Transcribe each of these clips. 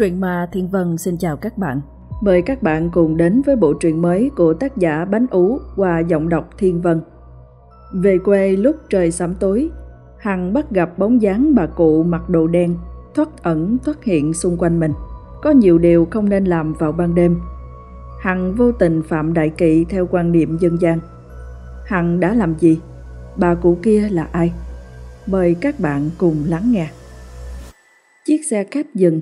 Truyện ma Thiên Vân xin chào các bạn. Mời các bạn cùng đến với bộ truyện mới của tác giả Bánh Ú qua giọng đọc Thiên Vân. Về quê lúc trời sẩm tối, Hằng bắt gặp bóng dáng bà cụ mặc đồ đen, thoát ẩn thoát hiện xung quanh mình. Có nhiều điều không nên làm vào ban đêm. Hằng vô tình phạm đại kỵ theo quan niệm dân gian. Hằng đã làm gì? Bà cụ kia là ai? Mời các bạn cùng lắng nghe. Chiếc xe khách dừng,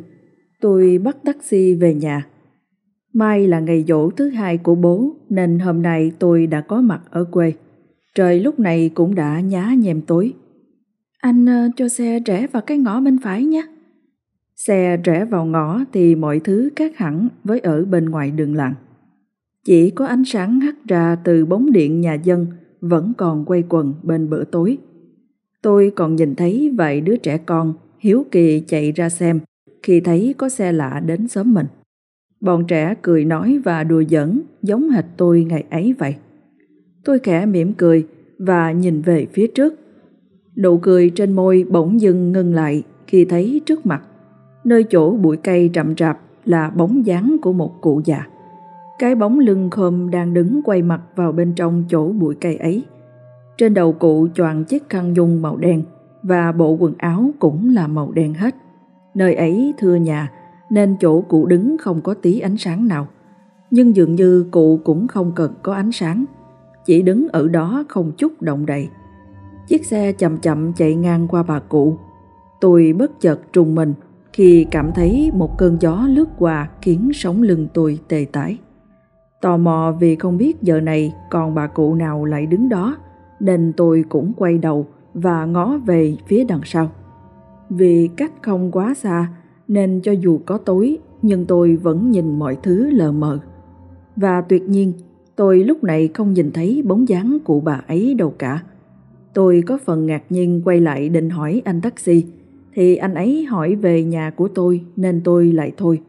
tôi bắt taxi về nhà. Mai là ngày dỗ thứ hai của bố, nên hôm nay tôi đã có mặt ở quê. Trời lúc này cũng đã nhá nhem tối. Anh ờ, cho xe rẽ vào cái ngõ bên phải nhé. Xe rẽ vào ngõ thì mọi thứ khác hẳn với ở bên ngoài đường làng. Chỉ có ánh sáng hắt ra từ bóng điện nhà dân vẫn còn quay quần bên bữa tối. Tôi còn nhìn thấy vài đứa trẻ con hiếu kỳ chạy ra xem khi thấy có xe lạ đến xóm mình. Bọn trẻ cười nói và đùa giỡn giống hệt tôi ngày ấy vậy. Tôi khẽ mỉm cười và nhìn về phía trước. Nụ cười trên môi bỗng dưng ngưng lại khi thấy trước mặt, nơi chỗ bụi cây rậm rạp là bóng dáng của một cụ già. Cái bóng lưng khom đang đứng quay mặt vào bên trong chỗ bụi cây ấy. Trên đầu cụ choàng chiếc khăn dung màu đen và bộ quần áo cũng là màu đen hết. Nơi ấy thưa nhà nên chỗ cụ đứng không có tí ánh sáng nào. Nhưng dường như cụ cũng không cần có ánh sáng, chỉ đứng ở đó không chút động đậy. Chiếc xe chậm chậm chạy ngang qua bà cụ. Tôi bất chợt trùng mình khi cảm thấy một cơn gió lướt qua khiến sống lưng tôi tê tái. Tò mò vì không biết giờ này còn bà cụ nào lại đứng đó, nên tôi cũng quay đầu và ngó về phía đằng sau. Vì cách không quá xa nên cho dù có tối nhưng tôi vẫn nhìn mọi thứ lờ mờ. Và tuyệt nhiên tôi lúc này không nhìn thấy bóng dáng của bà ấy đâu cả. Tôi có phần ngạc nhiên quay lại định hỏi anh taxi thì anh ấy hỏi về nhà của tôi nên tôi lại thôi.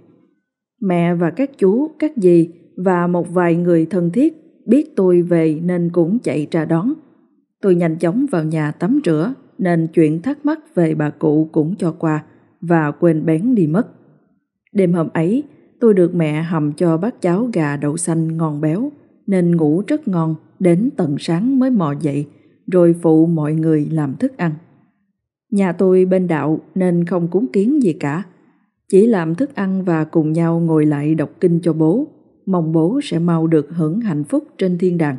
Mẹ và các chú, các dì và một vài người thân thiết biết tôi về nên cũng chạy ra đón. Tôi nhanh chóng vào nhà tắm rửa nên chuyện thắc mắc về bà cụ cũng cho qua và quên bén đi mất. Đêm hôm ấy, tôi được mẹ hầm cho bát cháo gà đậu xanh ngon béo nên ngủ rất ngon đến tận sáng mới mò dậy rồi phụ mọi người làm thức ăn. Nhà tôi bên đạo nên không cúng kiến gì cả, chỉ làm thức ăn và cùng nhau ngồi lại đọc kinh cho bố, mong bố sẽ mau được hưởng hạnh phúc trên thiên đàng.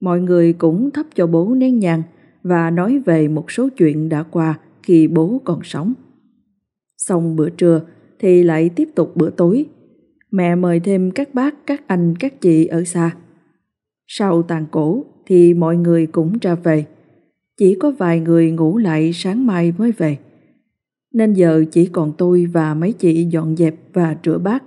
Mọi người cũng thắp cho bố nén nhang và nói về một số chuyện đã qua khi bố còn sống. Xong bữa trưa thì lại tiếp tục bữa tối. Mẹ mời thêm các bác, các anh, các chị ở xa. Sau tàn cổ thì mọi người cũng ra về. Chỉ có vài người ngủ lại sáng mai mới về. Nên giờ chỉ còn tôi và mấy chị dọn dẹp và rửa bát.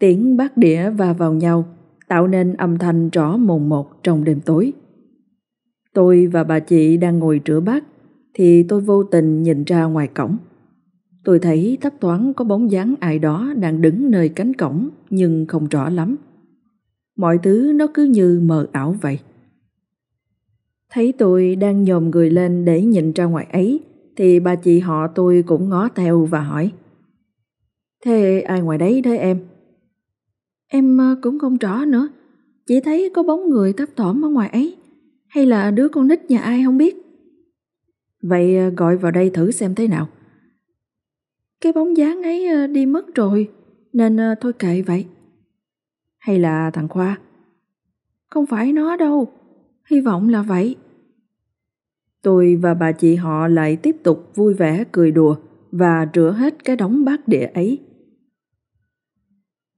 Tiếng bát đĩa va vào nhau tạo nên âm thanh rõ mồn một trong đêm tối. Tôi và bà chị đang ngồi rửa bát thì tôi vô tình nhìn ra ngoài cổng. Tôi thấy thấp thoáng có bóng dáng ai đó đang đứng nơi cánh cổng nhưng không rõ lắm. Mọi thứ nó cứ như mờ ảo vậy. Thấy tôi đang nhòm người lên để nhìn ra ngoài ấy thì bà chị họ tôi cũng ngó theo và hỏi Thế ai ngoài đấy thế em? Em ờ, cũng không rõ nữa, chỉ thấy có bóng người thấp thỏm ở ngoài ấy, hay là đứa con nít nhà ai không biết. Vậy ờ, gọi vào đây thử xem thế nào. Cái bóng dáng ấy ờ, đi mất rồi, nên thôi kệ vậy. Hay là thằng Khoa? Không phải nó đâu, hy vọng là vậy. Tôi và bà chị họ lại tiếp tục vui vẻ cười đùa và rửa hết cái đống bát đĩa ấy.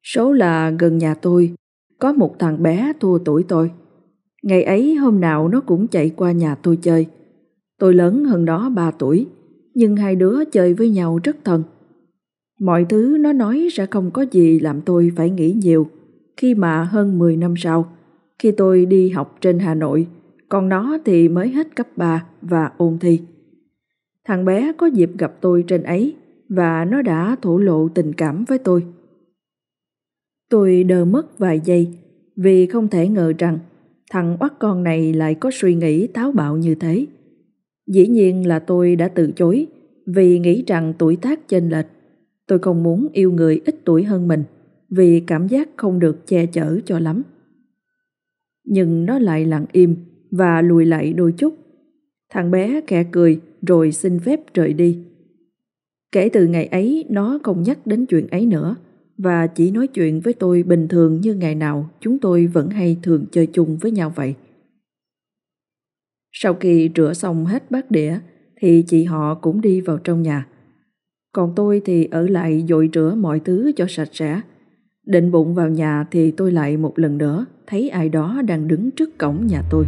Số là gần nhà tôi, có một thằng bé thua tuổi tôi. Ngày ấy hôm nào nó cũng chạy qua nhà tôi chơi. Tôi lớn hơn nó 3 tuổi, nhưng hai đứa chơi với nhau rất thân. Mọi thứ nó nói sẽ không có gì làm tôi phải nghĩ nhiều, khi mà hơn 10 năm sau, khi tôi đi học trên Hà Nội, còn nó thì mới hết cấp 3 và ôn thi. Thằng bé có dịp gặp tôi trên ấy và nó đã thổ lộ tình cảm với tôi. Tôi đờ mất vài giây vì không thể ngờ rằng thằng oắt con này lại có suy nghĩ táo bạo như thế. Dĩ nhiên là tôi đã từ chối, vì nghĩ rằng tuổi tác chênh lệch. Tôi không muốn yêu người ít tuổi hơn mình, vì cảm giác không được che chở cho lắm. Nhưng nó lại lặng im và lùi lại đôi chút. Thằng bé khẽ cười rồi xin phép rời đi. Kể từ ngày ấy, nó không nhắc đến chuyện ấy nữa và chỉ nói chuyện với tôi bình thường như ngày nào chúng tôi vẫn hay thường chơi chung với nhau vậy. Sau khi rửa xong hết bát đĩa thì chị họ cũng đi vào trong nhà. Còn tôi thì ở lại dội rửa mọi thứ cho sạch sẽ. Định bụng vào nhà thì tôi lại một lần nữa thấy ai đó đang đứng trước cổng nhà tôi.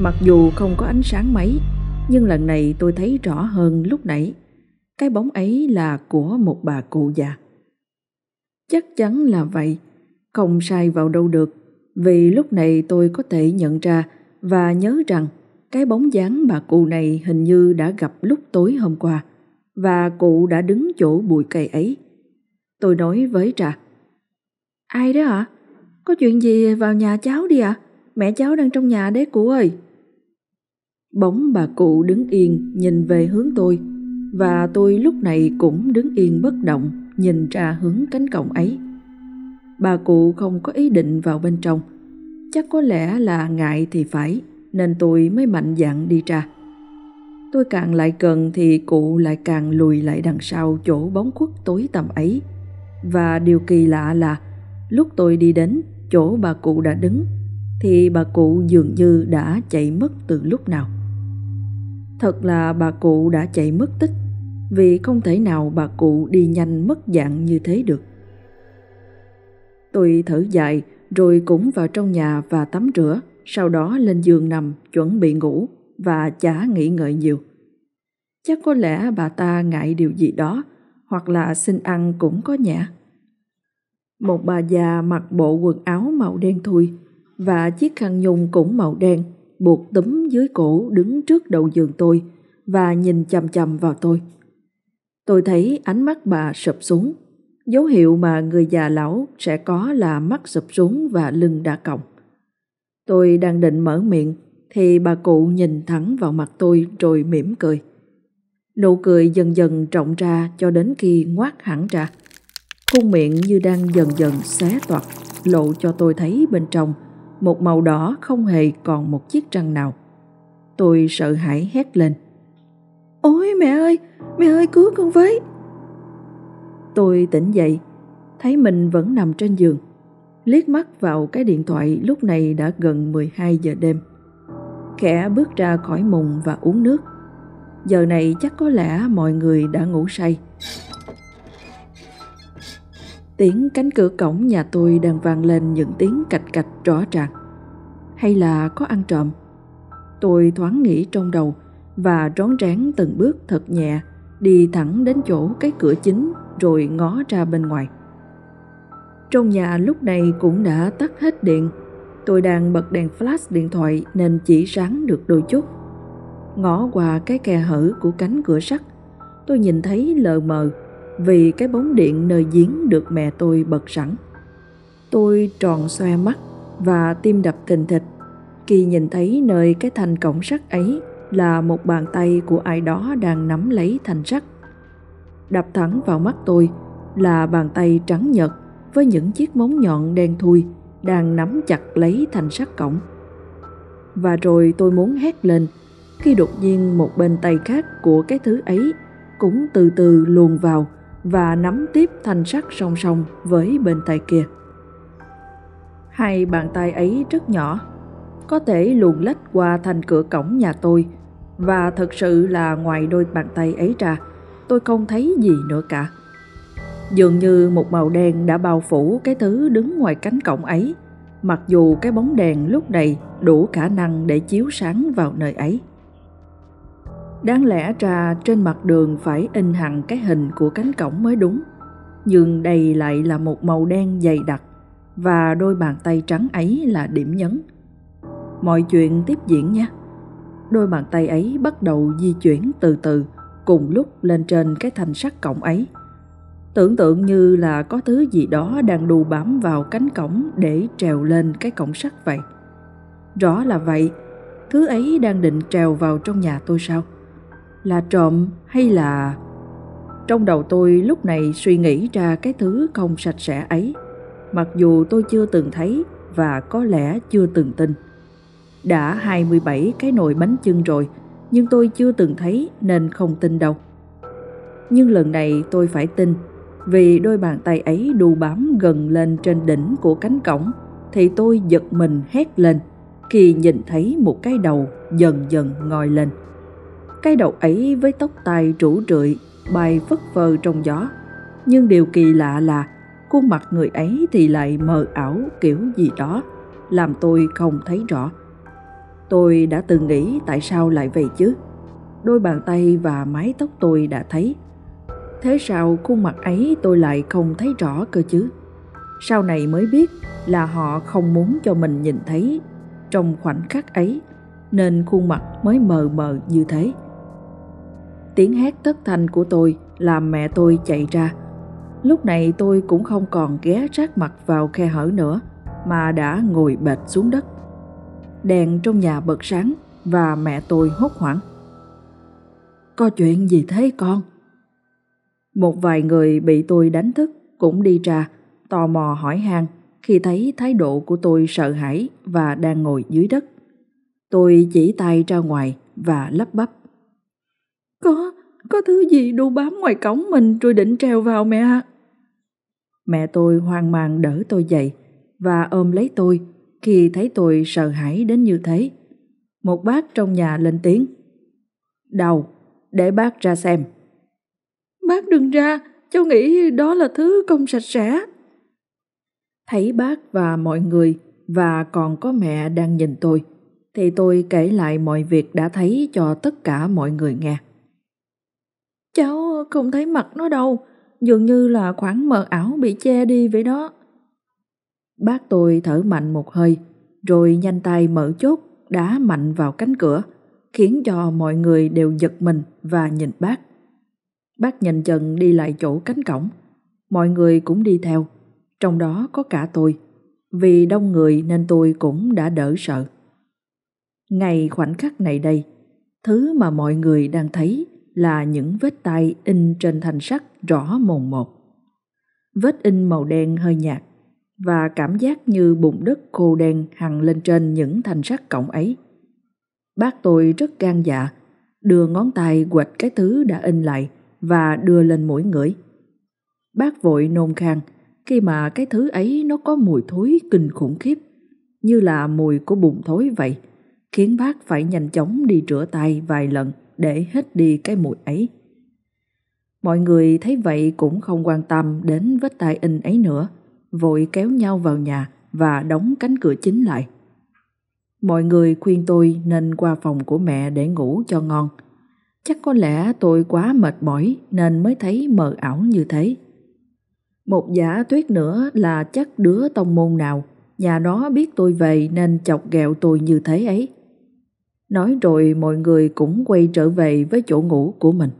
Mặc dù không có ánh sáng mấy, nhưng lần này tôi thấy rõ hơn lúc nãy. Cái bóng ấy là của một bà cụ già. Chắc chắn là vậy, không sai vào đâu được, vì lúc này tôi có thể nhận ra và nhớ rằng cái bóng dáng bà cụ này hình như đã gặp lúc tối hôm qua và cụ đã đứng chỗ bụi cây ấy. Tôi nói với Trà. Ai đó ạ? À? Có chuyện gì vào nhà cháu đi ạ? À? Mẹ cháu đang trong nhà đấy cụ ơi. Bóng bà cụ đứng yên nhìn về hướng tôi và tôi lúc này cũng đứng yên bất động nhìn ra hướng cánh cổng ấy. Bà cụ không có ý định vào bên trong. Chắc có lẽ là ngại thì phải, nên tôi mới mạnh dạn đi ra. Tôi càng lại gần thì cụ lại càng lùi lại đằng sau chỗ bóng khuất tối tầm ấy. Và điều kỳ lạ là, lúc tôi đi đến chỗ bà cụ đã đứng, thì bà cụ dường như đã chạy mất từ lúc nào. Thật là bà cụ đã chạy mất tích vì không thể nào bà cụ đi nhanh mất dạng như thế được. Tôi thở dài rồi cũng vào trong nhà và tắm rửa, sau đó lên giường nằm chuẩn bị ngủ và chả nghĩ ngợi nhiều. Chắc có lẽ bà ta ngại điều gì đó hoặc là xin ăn cũng có nhã. Một bà già mặc bộ quần áo màu đen thui và chiếc khăn nhung cũng màu đen buộc túm dưới cổ đứng trước đầu giường tôi và nhìn chằm chằm vào tôi. Tôi thấy ánh mắt bà sụp xuống. Dấu hiệu mà người già lão sẽ có là mắt sụp xuống và lưng đã còng. Tôi đang định mở miệng thì bà cụ nhìn thẳng vào mặt tôi rồi mỉm cười. Nụ cười dần dần trọng ra cho đến khi ngoác hẳn ra. Khuôn miệng như đang dần dần xé toạc, lộ cho tôi thấy bên trong một màu đỏ không hề còn một chiếc răng nào. Tôi sợ hãi hét lên. Ôi mẹ ơi, mẹ ơi cứu con với. Tôi tỉnh dậy, thấy mình vẫn nằm trên giường. Liếc mắt vào cái điện thoại lúc này đã gần 12 giờ đêm. Khẽ bước ra khỏi mùng và uống nước. Giờ này chắc có lẽ mọi người đã ngủ say. Tiếng cánh cửa cổng nhà tôi đang vang lên những tiếng cạch cạch rõ ràng. Hay là có ăn trộm? Tôi thoáng nghĩ trong đầu và rón rén từng bước thật nhẹ đi thẳng đến chỗ cái cửa chính rồi ngó ra bên ngoài. Trong nhà lúc này cũng đã tắt hết điện. Tôi đang bật đèn flash điện thoại nên chỉ sáng được đôi chút. Ngó qua cái khe hở của cánh cửa sắt, tôi nhìn thấy lờ mờ vì cái bóng điện nơi giếng được mẹ tôi bật sẵn. Tôi tròn xoe mắt và tim đập thình thịch khi nhìn thấy nơi cái thành cổng sắt ấy là một bàn tay của ai đó đang nắm lấy thanh sắt. Đập thẳng vào mắt tôi là bàn tay trắng nhợt với những chiếc móng nhọn đen thui đang nắm chặt lấy thanh sắt cổng. Và rồi tôi muốn hét lên khi đột nhiên một bên tay khác của cái thứ ấy cũng từ từ luồn vào và nắm tiếp thanh sắt song song với bên tay kia. Hai bàn tay ấy rất nhỏ, có thể luồn lách qua thành cửa cổng nhà tôi và thật sự là ngoài đôi bàn tay ấy ra, tôi không thấy gì nữa cả. Dường như một màu đen đã bao phủ cái thứ đứng ngoài cánh cổng ấy, mặc dù cái bóng đèn lúc này đủ khả năng để chiếu sáng vào nơi ấy. Đáng lẽ ra trên mặt đường phải in hẳn cái hình của cánh cổng mới đúng, nhưng đây lại là một màu đen dày đặc và đôi bàn tay trắng ấy là điểm nhấn. Mọi chuyện tiếp diễn nhé đôi bàn tay ấy bắt đầu di chuyển từ từ cùng lúc lên trên cái thanh sắt cổng ấy. Tưởng tượng như là có thứ gì đó đang đù bám vào cánh cổng để trèo lên cái cổng sắt vậy. Rõ là vậy, thứ ấy đang định trèo vào trong nhà tôi sao? Là trộm hay là... Trong đầu tôi lúc này suy nghĩ ra cái thứ không sạch sẽ ấy, mặc dù tôi chưa từng thấy và có lẽ chưa từng tin. Đã 27 cái nồi bánh chưng rồi, nhưng tôi chưa từng thấy nên không tin đâu. Nhưng lần này tôi phải tin, vì đôi bàn tay ấy đu bám gần lên trên đỉnh của cánh cổng, thì tôi giật mình hét lên khi nhìn thấy một cái đầu dần dần ngoi lên. Cái đầu ấy với tóc tai rủ rượi bay phất phơ trong gió. Nhưng điều kỳ lạ là khuôn mặt người ấy thì lại mờ ảo kiểu gì đó, làm tôi không thấy rõ. Tôi đã từng nghĩ tại sao lại vậy chứ? Đôi bàn tay và mái tóc tôi đã thấy. Thế sao khuôn mặt ấy tôi lại không thấy rõ cơ chứ? Sau này mới biết là họ không muốn cho mình nhìn thấy trong khoảnh khắc ấy, nên khuôn mặt mới mờ mờ như thế. Tiếng hét thất thanh của tôi làm mẹ tôi chạy ra. Lúc này tôi cũng không còn ghé sát mặt vào khe hở nữa, mà đã ngồi bệt xuống đất. Đèn trong nhà bật sáng và mẹ tôi hốt hoảng. Có chuyện gì thế con? Một vài người bị tôi đánh thức cũng đi ra, tò mò hỏi han khi thấy thái độ của tôi sợ hãi và đang ngồi dưới đất. Tôi chỉ tay ra ngoài và lắp bắp. Có, có thứ gì đu bám ngoài cổng mình rồi định trèo vào mẹ ạ. Mẹ tôi hoang mang đỡ tôi dậy và ôm lấy tôi khi thấy tôi sợ hãi đến như thế. Một bác trong nhà lên tiếng. Đầu, để bác ra xem. Bác đừng ra, cháu nghĩ đó là thứ không sạch sẽ. Thấy bác và mọi người và còn có mẹ đang nhìn tôi, thì tôi kể lại mọi việc đã thấy cho tất cả mọi người nghe. Cháu không thấy mặt nó đâu, dường như là khoảng mờ ảo bị che đi vậy đó. Bác tôi thở mạnh một hơi, rồi nhanh tay mở chốt, đá mạnh vào cánh cửa, khiến cho mọi người đều giật mình và nhìn bác. Bác nhanh chân đi lại chỗ cánh cổng, mọi người cũng đi theo, trong đó có cả tôi. Vì đông người nên tôi cũng đã đỡ sợ. ngày khoảnh khắc này đây, thứ mà mọi người đang thấy là những vết tay in trên thanh sắt rõ mồn một. Vết in màu đen hơi nhạt và cảm giác như bụng đất khô đen hằn lên trên những thanh sắt cổng ấy. Bác tôi rất gan dạ, đưa ngón tay quạch cái thứ đã in lại và đưa lên mũi ngửi. Bác vội nôn khang khi mà cái thứ ấy nó có mùi thối kinh khủng khiếp, như là mùi của bùn thối vậy, khiến bác phải nhanh chóng đi rửa tay vài lần để hết đi cái mùi ấy. Mọi người thấy vậy cũng không quan tâm đến vết tay in ấy nữa, vội kéo nhau vào nhà và đóng cánh cửa chính lại. Mọi người khuyên tôi nên qua phòng của mẹ để ngủ cho ngon. Chắc có lẽ tôi quá mệt mỏi nên mới thấy mờ ảo như thế. Một giả tuyết nữa là chắc đứa tông môn nào, nhà nó biết tôi về nên chọc ghẹo tôi như thế ấy. Nói rồi mọi người cũng quay trở về với chỗ ngủ của mình.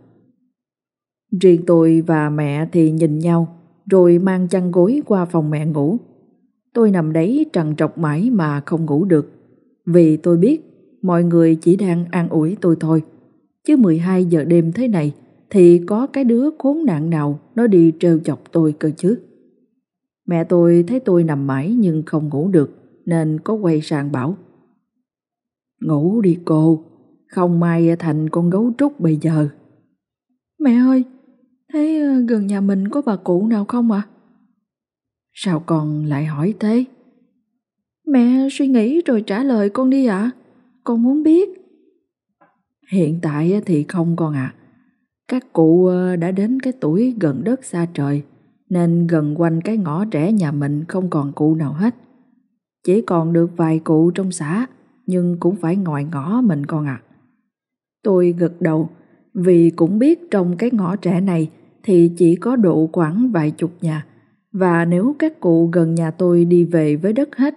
Riêng tôi và mẹ thì nhìn nhau, rồi mang chăn gối qua phòng mẹ ngủ. Tôi nằm đấy trằn trọc mãi mà không ngủ được, vì tôi biết mọi người chỉ đang an ủi tôi thôi. Chứ 12 giờ đêm thế này thì có cái đứa khốn nạn nào nó đi trêu chọc tôi cơ chứ. Mẹ tôi thấy tôi nằm mãi nhưng không ngủ được nên có quay sang bảo Ngủ đi cô, không may thành con gấu trúc bây giờ. Mẹ ơi, thế ờ, gần nhà mình có bà cụ nào không ạ? À? Sao con lại hỏi thế? Mẹ suy nghĩ rồi trả lời con đi ạ. À? Con muốn biết. Hiện tại ờ, thì không con ạ. À. Các cụ ờ, đã đến cái tuổi gần đất xa trời, nên gần quanh cái ngõ trẻ nhà mình không còn cụ nào hết. Chỉ còn được vài cụ trong xã, nhưng cũng phải ngoài ngõ mình con ạ. À. Tôi gật đầu, vì cũng biết trong cái ngõ trẻ này thì chỉ có độ khoảng vài chục nhà, và nếu các cụ gần nhà tôi đi về với đất hết,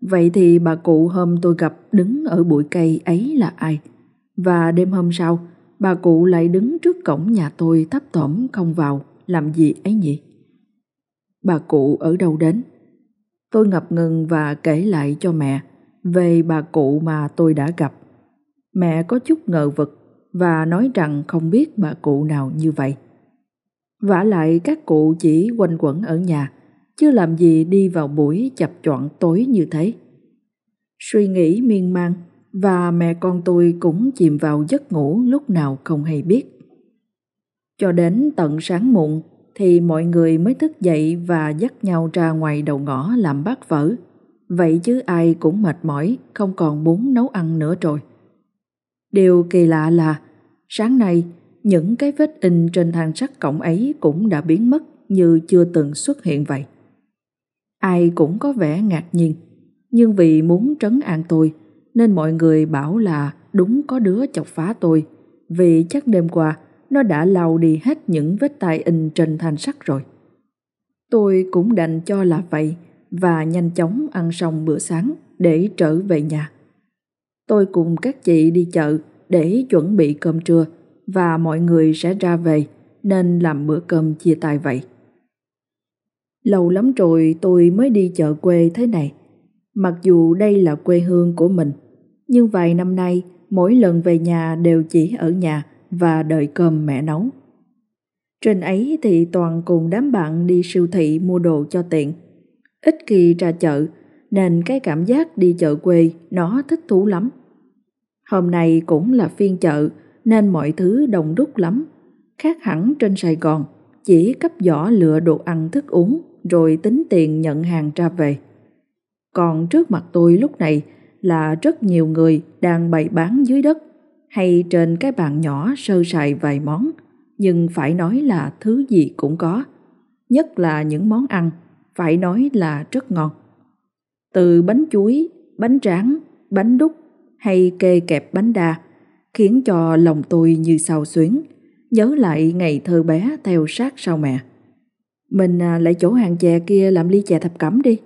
vậy thì bà cụ hôm tôi gặp đứng ở bụi cây ấy là ai? Và đêm hôm sau, bà cụ lại đứng trước cổng nhà tôi thấp thỏm không vào, làm gì ấy nhỉ? Bà cụ ở đâu đến? Tôi ngập ngừng và kể lại cho mẹ về bà cụ mà tôi đã gặp. Mẹ có chút ngờ vực và nói rằng không biết bà cụ nào như vậy vả lại các cụ chỉ quanh quẩn ở nhà, chứ làm gì đi vào buổi chập chọn tối như thế. Suy nghĩ miên man và mẹ con tôi cũng chìm vào giấc ngủ lúc nào không hay biết. Cho đến tận sáng muộn thì mọi người mới thức dậy và dắt nhau ra ngoài đầu ngõ làm bát phở. Vậy chứ ai cũng mệt mỏi, không còn muốn nấu ăn nữa rồi. Điều kỳ lạ là sáng nay những cái vết in trên thang sắt cổng ấy cũng đã biến mất như chưa từng xuất hiện vậy. Ai cũng có vẻ ngạc nhiên, nhưng vì muốn trấn an tôi nên mọi người bảo là đúng có đứa chọc phá tôi vì chắc đêm qua nó đã lau đi hết những vết tay in trên thanh sắt rồi. Tôi cũng đành cho là vậy và nhanh chóng ăn xong bữa sáng để trở về nhà. Tôi cùng các chị đi chợ để chuẩn bị cơm trưa và mọi người sẽ ra về nên làm bữa cơm chia tay vậy. Lâu lắm rồi tôi mới đi chợ quê thế này. Mặc dù đây là quê hương của mình, nhưng vài năm nay mỗi lần về nhà đều chỉ ở nhà và đợi cơm mẹ nấu. Trên ấy thì toàn cùng đám bạn đi siêu thị mua đồ cho tiện. Ít khi ra chợ, nên cái cảm giác đi chợ quê nó thích thú lắm. Hôm nay cũng là phiên chợ nên mọi thứ đông đúc lắm. Khác hẳn trên Sài Gòn, chỉ cấp giỏ lựa đồ ăn thức uống rồi tính tiền nhận hàng ra về. Còn trước mặt tôi lúc này là rất nhiều người đang bày bán dưới đất hay trên cái bàn nhỏ sơ sài vài món, nhưng phải nói là thứ gì cũng có, nhất là những món ăn, phải nói là rất ngon. Từ bánh chuối, bánh tráng, bánh đúc hay kê kẹp bánh đa, khiến cho lòng tôi như sao xuyến, nhớ lại ngày thơ bé theo sát sau mẹ. Mình à, lại chỗ hàng chè kia làm ly chè thập cẩm đi.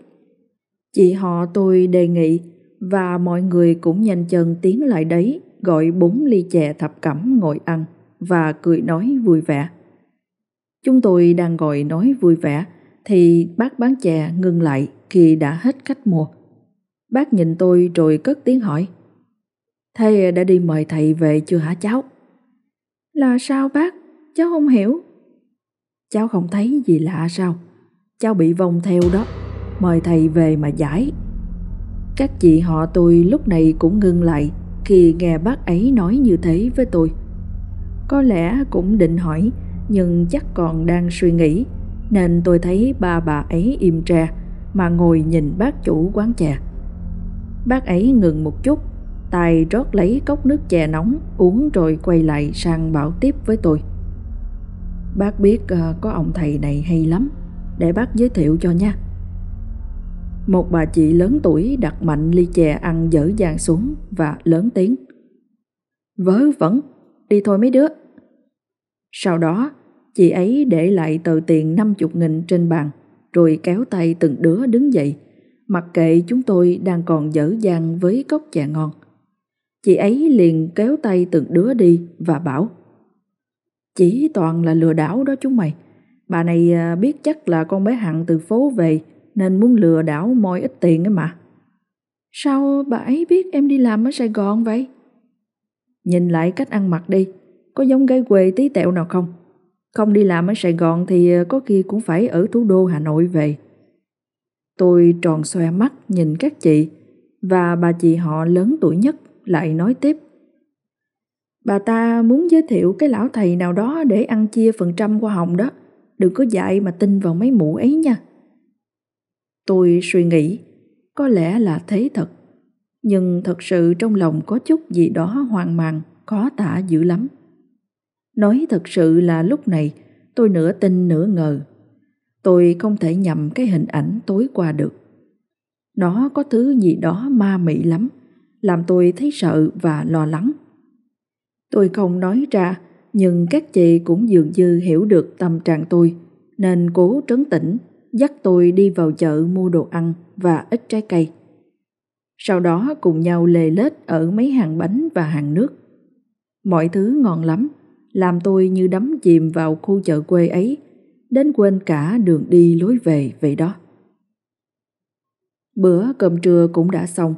Chị họ tôi đề nghị và mọi người cũng nhanh chân tiến lại đấy gọi bốn ly chè thập cẩm ngồi ăn và cười nói vui vẻ. Chúng tôi đang gọi nói vui vẻ thì bác bán chè ngưng lại khi đã hết khách mua. Bác nhìn tôi rồi cất tiếng hỏi. Thầy đã đi mời thầy về chưa hả cháu? Là sao bác? Cháu không hiểu. Cháu không thấy gì lạ sao? Cháu bị vong theo đó. Mời thầy về mà giải. Các chị họ tôi lúc này cũng ngưng lại khi nghe bác ấy nói như thế với tôi. Có lẽ cũng định hỏi, nhưng chắc còn đang suy nghĩ, nên tôi thấy ba bà ấy im tre mà ngồi nhìn bác chủ quán chè. Bác ấy ngừng một chút, tay rót lấy cốc nước chè nóng uống rồi quay lại sang bảo tiếp với tôi. Bác biết uh, có ông thầy này hay lắm, để bác giới thiệu cho nha. Một bà chị lớn tuổi đặt mạnh ly chè ăn dở dàng xuống và lớn tiếng. Vớ vẩn, đi thôi mấy đứa. Sau đó, chị ấy để lại tờ tiền 50 nghìn trên bàn, rồi kéo tay từng đứa đứng dậy, mặc kệ chúng tôi đang còn dở dang với cốc chè ngon. Chị ấy liền kéo tay từng đứa đi và bảo Chỉ toàn là lừa đảo đó chúng mày. Bà này à, biết chắc là con bé Hằng từ phố về nên muốn lừa đảo moi ít tiền ấy mà. Sao bà ấy biết em đi làm ở Sài Gòn vậy? Nhìn lại cách ăn mặc đi, có giống gái quê tí tẹo nào không? Không đi làm ở Sài Gòn thì à, có khi cũng phải ở thủ đô Hà Nội về. Tôi tròn xoe mắt nhìn các chị và bà chị họ lớn tuổi nhất lại nói tiếp. Bà ta muốn giới thiệu cái lão thầy nào đó để ăn chia phần trăm hoa hồng đó. Đừng có dạy mà tin vào mấy mụ ấy nha. Tôi suy nghĩ, có lẽ là thế thật. Nhưng thật sự trong lòng có chút gì đó hoang mang, khó tả dữ lắm. Nói thật sự là lúc này tôi nửa tin nửa ngờ. Tôi không thể nhầm cái hình ảnh tối qua được. Nó có thứ gì đó ma mị lắm, làm tôi thấy sợ và lo lắng. Tôi không nói ra, nhưng các chị cũng dường như hiểu được tâm trạng tôi, nên cố trấn tĩnh dắt tôi đi vào chợ mua đồ ăn và ít trái cây. Sau đó cùng nhau lề lết ở mấy hàng bánh và hàng nước. Mọi thứ ngon lắm, làm tôi như đắm chìm vào khu chợ quê ấy, đến quên cả đường đi lối về vậy đó. Bữa cơm trưa cũng đã xong,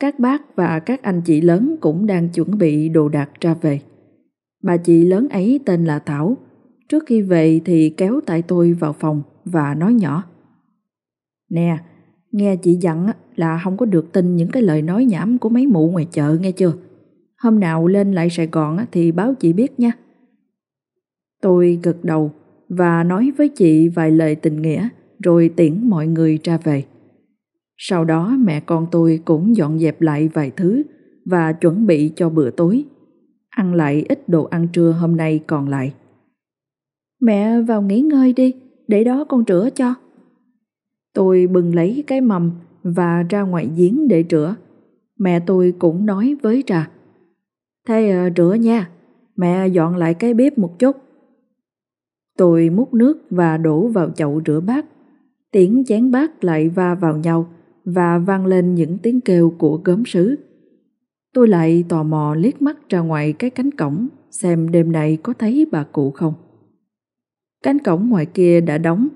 các bác và các anh chị lớn cũng đang chuẩn bị đồ đạc ra về. Bà chị lớn ấy tên là Thảo, Trước khi về thì kéo tay tôi vào phòng và nói nhỏ. Nè, nghe chị dặn là không có được tin những cái lời nói nhảm của mấy mụ ngoài chợ nghe chưa? Hôm nào lên lại Sài Gòn thì báo chị biết nha. Tôi gật đầu và nói với chị vài lời tình nghĩa rồi tiễn mọi người ra về. Sau đó mẹ con tôi cũng dọn dẹp lại vài thứ và chuẩn bị cho bữa tối. Ăn lại ít đồ ăn trưa hôm nay còn lại. Mẹ vào nghỉ ngơi đi, để đó con rửa cho. Tôi bừng lấy cái mầm và ra ngoài giếng để rửa. Mẹ tôi cũng nói với Trà. Thế ờ, rửa nha, mẹ dọn lại cái bếp một chút. Tôi múc nước và đổ vào chậu rửa bát. Tiếng chén bát lại va vào nhau và vang lên những tiếng kêu của gốm sứ. Tôi lại tò mò liếc mắt ra ngoài cái cánh cổng xem đêm nay có thấy bà cụ không. Cánh cổng ngoài kia đã đóng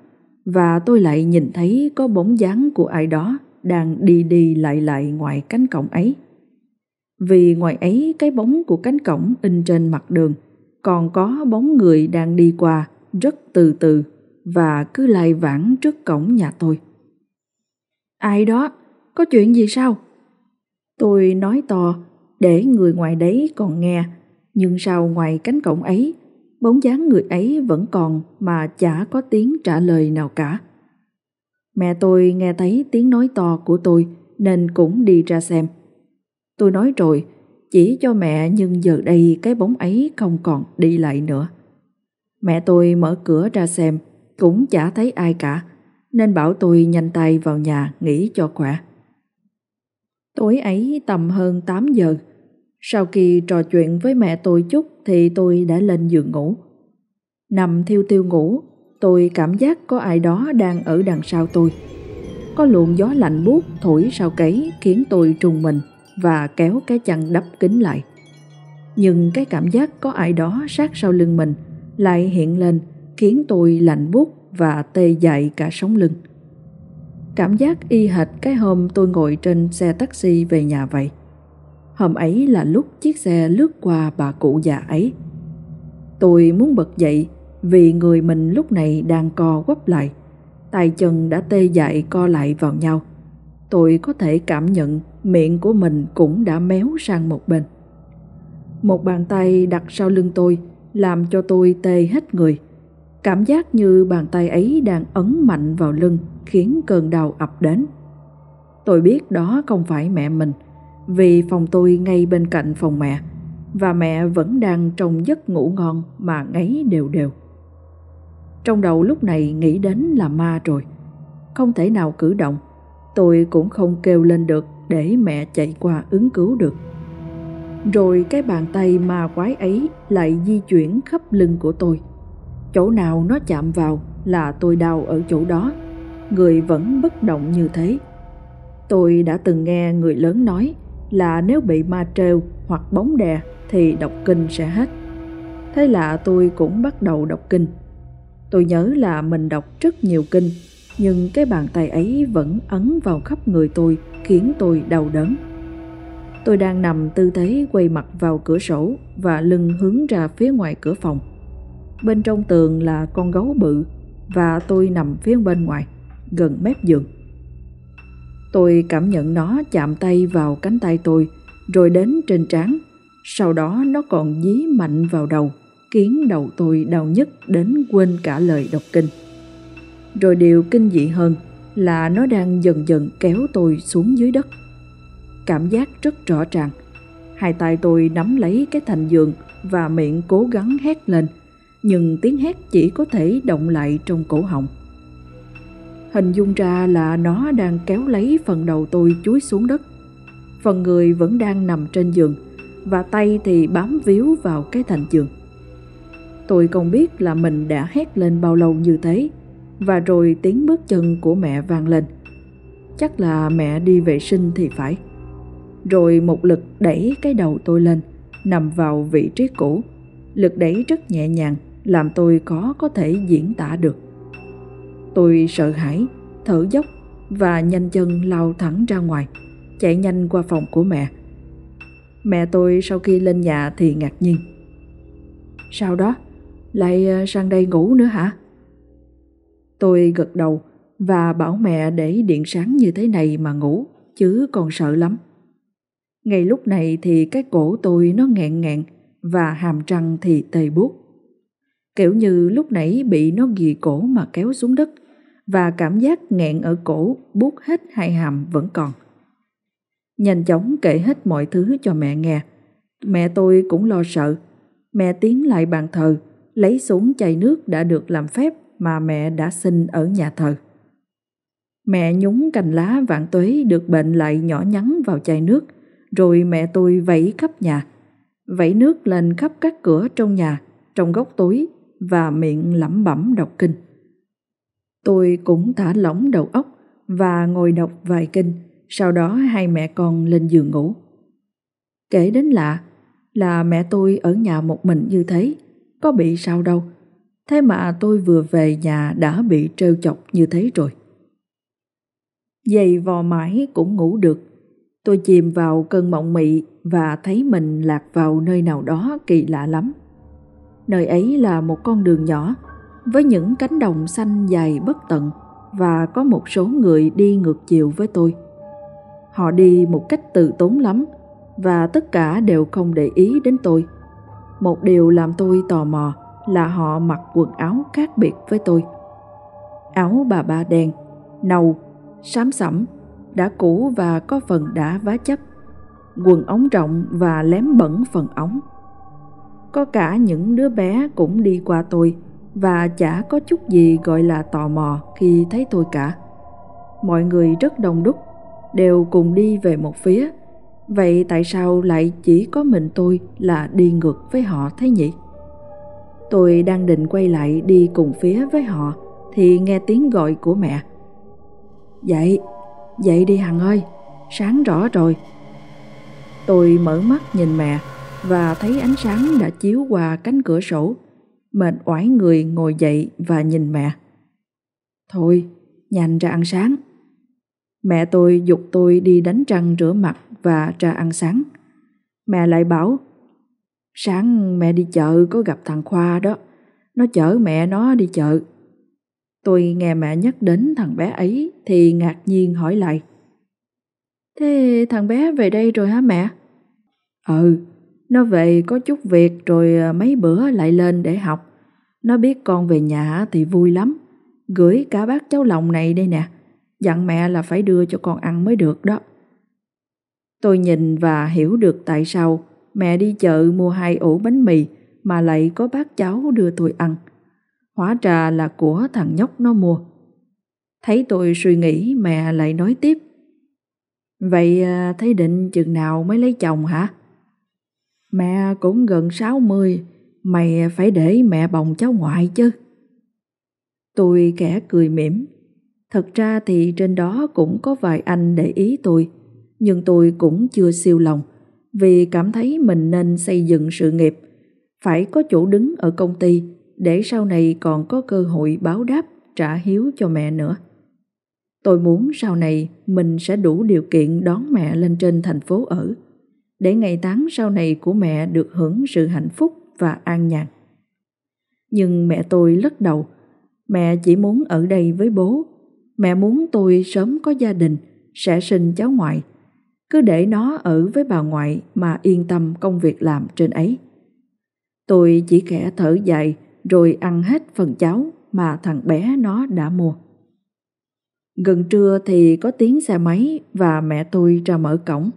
và tôi lại nhìn thấy có bóng dáng của ai đó đang đi đi lại lại ngoài cánh cổng ấy. Vì ngoài ấy cái bóng của cánh cổng in trên mặt đường, còn có bóng người đang đi qua rất từ từ và cứ lai vãng trước cổng nhà tôi. Ai đó? Có chuyện gì sao? Tôi nói to để người ngoài đấy còn nghe, nhưng sau ngoài cánh cổng ấy, bóng dáng người ấy vẫn còn mà chả có tiếng trả lời nào cả. Mẹ tôi nghe thấy tiếng nói to của tôi nên cũng đi ra xem. Tôi nói rồi, chỉ cho mẹ nhưng giờ đây cái bóng ấy không còn đi lại nữa. Mẹ tôi mở cửa ra xem, cũng chả thấy ai cả, nên bảo tôi nhanh tay vào nhà nghỉ cho khỏe. Tối ấy tầm hơn 8 giờ, sau khi trò chuyện với mẹ tôi chút thì tôi đã lên giường ngủ. Nằm thiêu tiêu ngủ, tôi cảm giác có ai đó đang ở đằng sau tôi. Có luồng gió lạnh buốt thổi sau cấy khiến tôi trùng mình và kéo cái chăn đắp kín lại. Nhưng cái cảm giác có ai đó sát sau lưng mình lại hiện lên khiến tôi lạnh buốt và tê dại cả sống lưng. Cảm giác y hệt cái hôm tôi ngồi trên xe taxi về nhà vậy. Hôm ấy là lúc chiếc xe lướt qua bà cụ già ấy. Tôi muốn bật dậy vì người mình lúc này đang co quắp lại. Tay chân đã tê dại co lại vào nhau. Tôi có thể cảm nhận miệng của mình cũng đã méo sang một bên. Một bàn tay đặt sau lưng tôi làm cho tôi tê hết người. Cảm giác như bàn tay ấy đang ấn mạnh vào lưng khiến cơn đau ập đến. Tôi biết đó không phải mẹ mình, vì phòng tôi ngay bên cạnh phòng mẹ và mẹ vẫn đang trong giấc ngủ ngon mà ngáy đều đều. Trong đầu lúc này nghĩ đến là ma rồi, không thể nào cử động, tôi cũng không kêu lên được để mẹ chạy qua ứng cứu được. Rồi cái bàn tay ma quái ấy lại di chuyển khắp lưng của tôi. Chỗ nào nó chạm vào là tôi đau ở chỗ đó, người vẫn bất động như thế. Tôi đã từng nghe người lớn nói là nếu bị ma trêu hoặc bóng đè thì đọc kinh sẽ hết. Thế là tôi cũng bắt đầu đọc kinh. Tôi nhớ là mình đọc rất nhiều kinh, nhưng cái bàn tay ấy vẫn ấn vào khắp người tôi khiến tôi đau đớn. Tôi đang nằm tư thế quay mặt vào cửa sổ và lưng hướng ra phía ngoài cửa phòng. Bên trong tường là con gấu bự và tôi nằm phía bên ngoài, gần mép giường. Tôi cảm nhận nó chạm tay vào cánh tay tôi rồi đến trên trán. Sau đó nó còn dí mạnh vào đầu, khiến đầu tôi đau nhức đến quên cả lời đọc kinh. Rồi điều kinh dị hơn là nó đang dần dần kéo tôi xuống dưới đất cảm giác rất rõ ràng. Hai tay tôi nắm lấy cái thành giường và miệng cố gắng hét lên, nhưng tiếng hét chỉ có thể động lại trong cổ họng. Hình dung ra là nó đang kéo lấy phần đầu tôi chuối xuống đất. Phần người vẫn đang nằm trên giường và tay thì bám víu vào cái thành giường. Tôi không biết là mình đã hét lên bao lâu như thế và rồi tiếng bước chân của mẹ vang lên. Chắc là mẹ đi vệ sinh thì phải rồi một lực đẩy cái đầu tôi lên, nằm vào vị trí cũ. Lực đẩy rất nhẹ nhàng, làm tôi khó có thể diễn tả được. Tôi sợ hãi, thở dốc và nhanh chân lao thẳng ra ngoài, chạy nhanh qua phòng của mẹ. Mẹ tôi sau khi lên nhà thì ngạc nhiên. Sau đó, lại ờ, sang đây ngủ nữa hả? Tôi gật đầu và bảo mẹ để điện sáng như thế này mà ngủ, chứ còn sợ lắm. Ngay lúc này thì cái cổ tôi nó nghẹn nghẹn và hàm răng thì tê buốt. Kiểu như lúc nãy bị nó ghì cổ mà kéo xuống đất và cảm giác nghẹn ở cổ buốt hết hai hàm vẫn còn. Nhanh chóng kể hết mọi thứ cho mẹ nghe. Mẹ tôi cũng lo sợ. Mẹ tiến lại bàn thờ, lấy xuống chai nước đã được làm phép mà mẹ đã xin ở nhà thờ. Mẹ nhúng cành lá vạn tuế được bệnh lại nhỏ nhắn vào chai nước, rồi mẹ tôi vẫy khắp nhà. Vẫy nước lên khắp các cửa trong nhà, trong góc tối và miệng lẩm bẩm đọc kinh. Tôi cũng thả lỏng đầu óc và ngồi đọc vài kinh, sau đó hai mẹ con lên giường ngủ. Kể đến lạ là mẹ tôi ở nhà một mình như thế, có bị sao đâu. Thế mà tôi vừa về nhà đã bị trêu chọc như thế rồi. Dày vò mãi cũng ngủ được. Tôi chìm vào cơn mộng mị và thấy mình lạc vào nơi nào đó kỳ lạ lắm. Nơi ấy là một con đường nhỏ với những cánh đồng xanh dài bất tận và có một số người đi ngược chiều với tôi. Họ đi một cách tự tốn lắm và tất cả đều không để ý đến tôi. Một điều làm tôi tò mò là họ mặc quần áo khác biệt với tôi. Áo bà ba đen, nâu, xám sẫm, đã cũ và có phần đã vá chấp, quần ống rộng và lém bẩn phần ống. Có cả những đứa bé cũng đi qua tôi và chả có chút gì gọi là tò mò khi thấy tôi cả. Mọi người rất đông đúc, đều cùng đi về một phía. Vậy tại sao lại chỉ có mình tôi là đi ngược với họ thế nhỉ? Tôi đang định quay lại đi cùng phía với họ thì nghe tiếng gọi của mẹ. Dậy, dậy đi Hằng ơi, sáng rõ rồi. Tôi mở mắt nhìn mẹ và thấy ánh sáng đã chiếu qua cánh cửa sổ. Mệt oải người ngồi dậy và nhìn mẹ. Thôi, nhanh ra ăn sáng. Mẹ tôi dục tôi đi đánh răng rửa mặt và ra ăn sáng. Mẹ lại bảo, sáng mẹ đi chợ có gặp thằng Khoa đó, nó chở mẹ nó đi chợ. Tôi nghe mẹ nhắc đến thằng bé ấy thì ngạc nhiên hỏi lại. Thế thằng bé về đây rồi hả mẹ? Ừ, nó về có chút việc rồi à, mấy bữa lại lên để học. Nó biết con về nhà thì vui lắm. Gửi cả bác cháu lòng này đây nè. Dặn mẹ là phải đưa cho con ăn mới được đó. Tôi nhìn và hiểu được tại sao mẹ đi chợ mua hai ổ bánh mì mà lại có bác cháu đưa tôi ăn. Hóa ra là của thằng nhóc nó mua. Thấy tôi suy nghĩ, mẹ lại nói tiếp. Vậy à, thấy định chừng nào mới lấy chồng hả? Mẹ cũng gần 60, mày phải để mẹ bồng cháu ngoại chứ. Tôi kẻ cười mỉm. Thật ra thì trên đó cũng có vài anh để ý tôi, nhưng tôi cũng chưa siêu lòng vì cảm thấy mình nên xây dựng sự nghiệp, phải có chỗ đứng ở công ty để sau này còn có cơ hội báo đáp trả hiếu cho mẹ nữa. Tôi muốn sau này mình sẽ đủ điều kiện đón mẹ lên trên thành phố ở để ngày tháng sau này của mẹ được hưởng sự hạnh phúc và an nhàn. Nhưng mẹ tôi lắc đầu, mẹ chỉ muốn ở đây với bố, mẹ muốn tôi sớm có gia đình, sẽ sinh cháu ngoại, cứ để nó ở với bà ngoại mà yên tâm công việc làm trên ấy. Tôi chỉ khẽ thở dài rồi ăn hết phần cháo mà thằng bé nó đã mua. Gần trưa thì có tiếng xe máy và mẹ tôi ra mở cổng.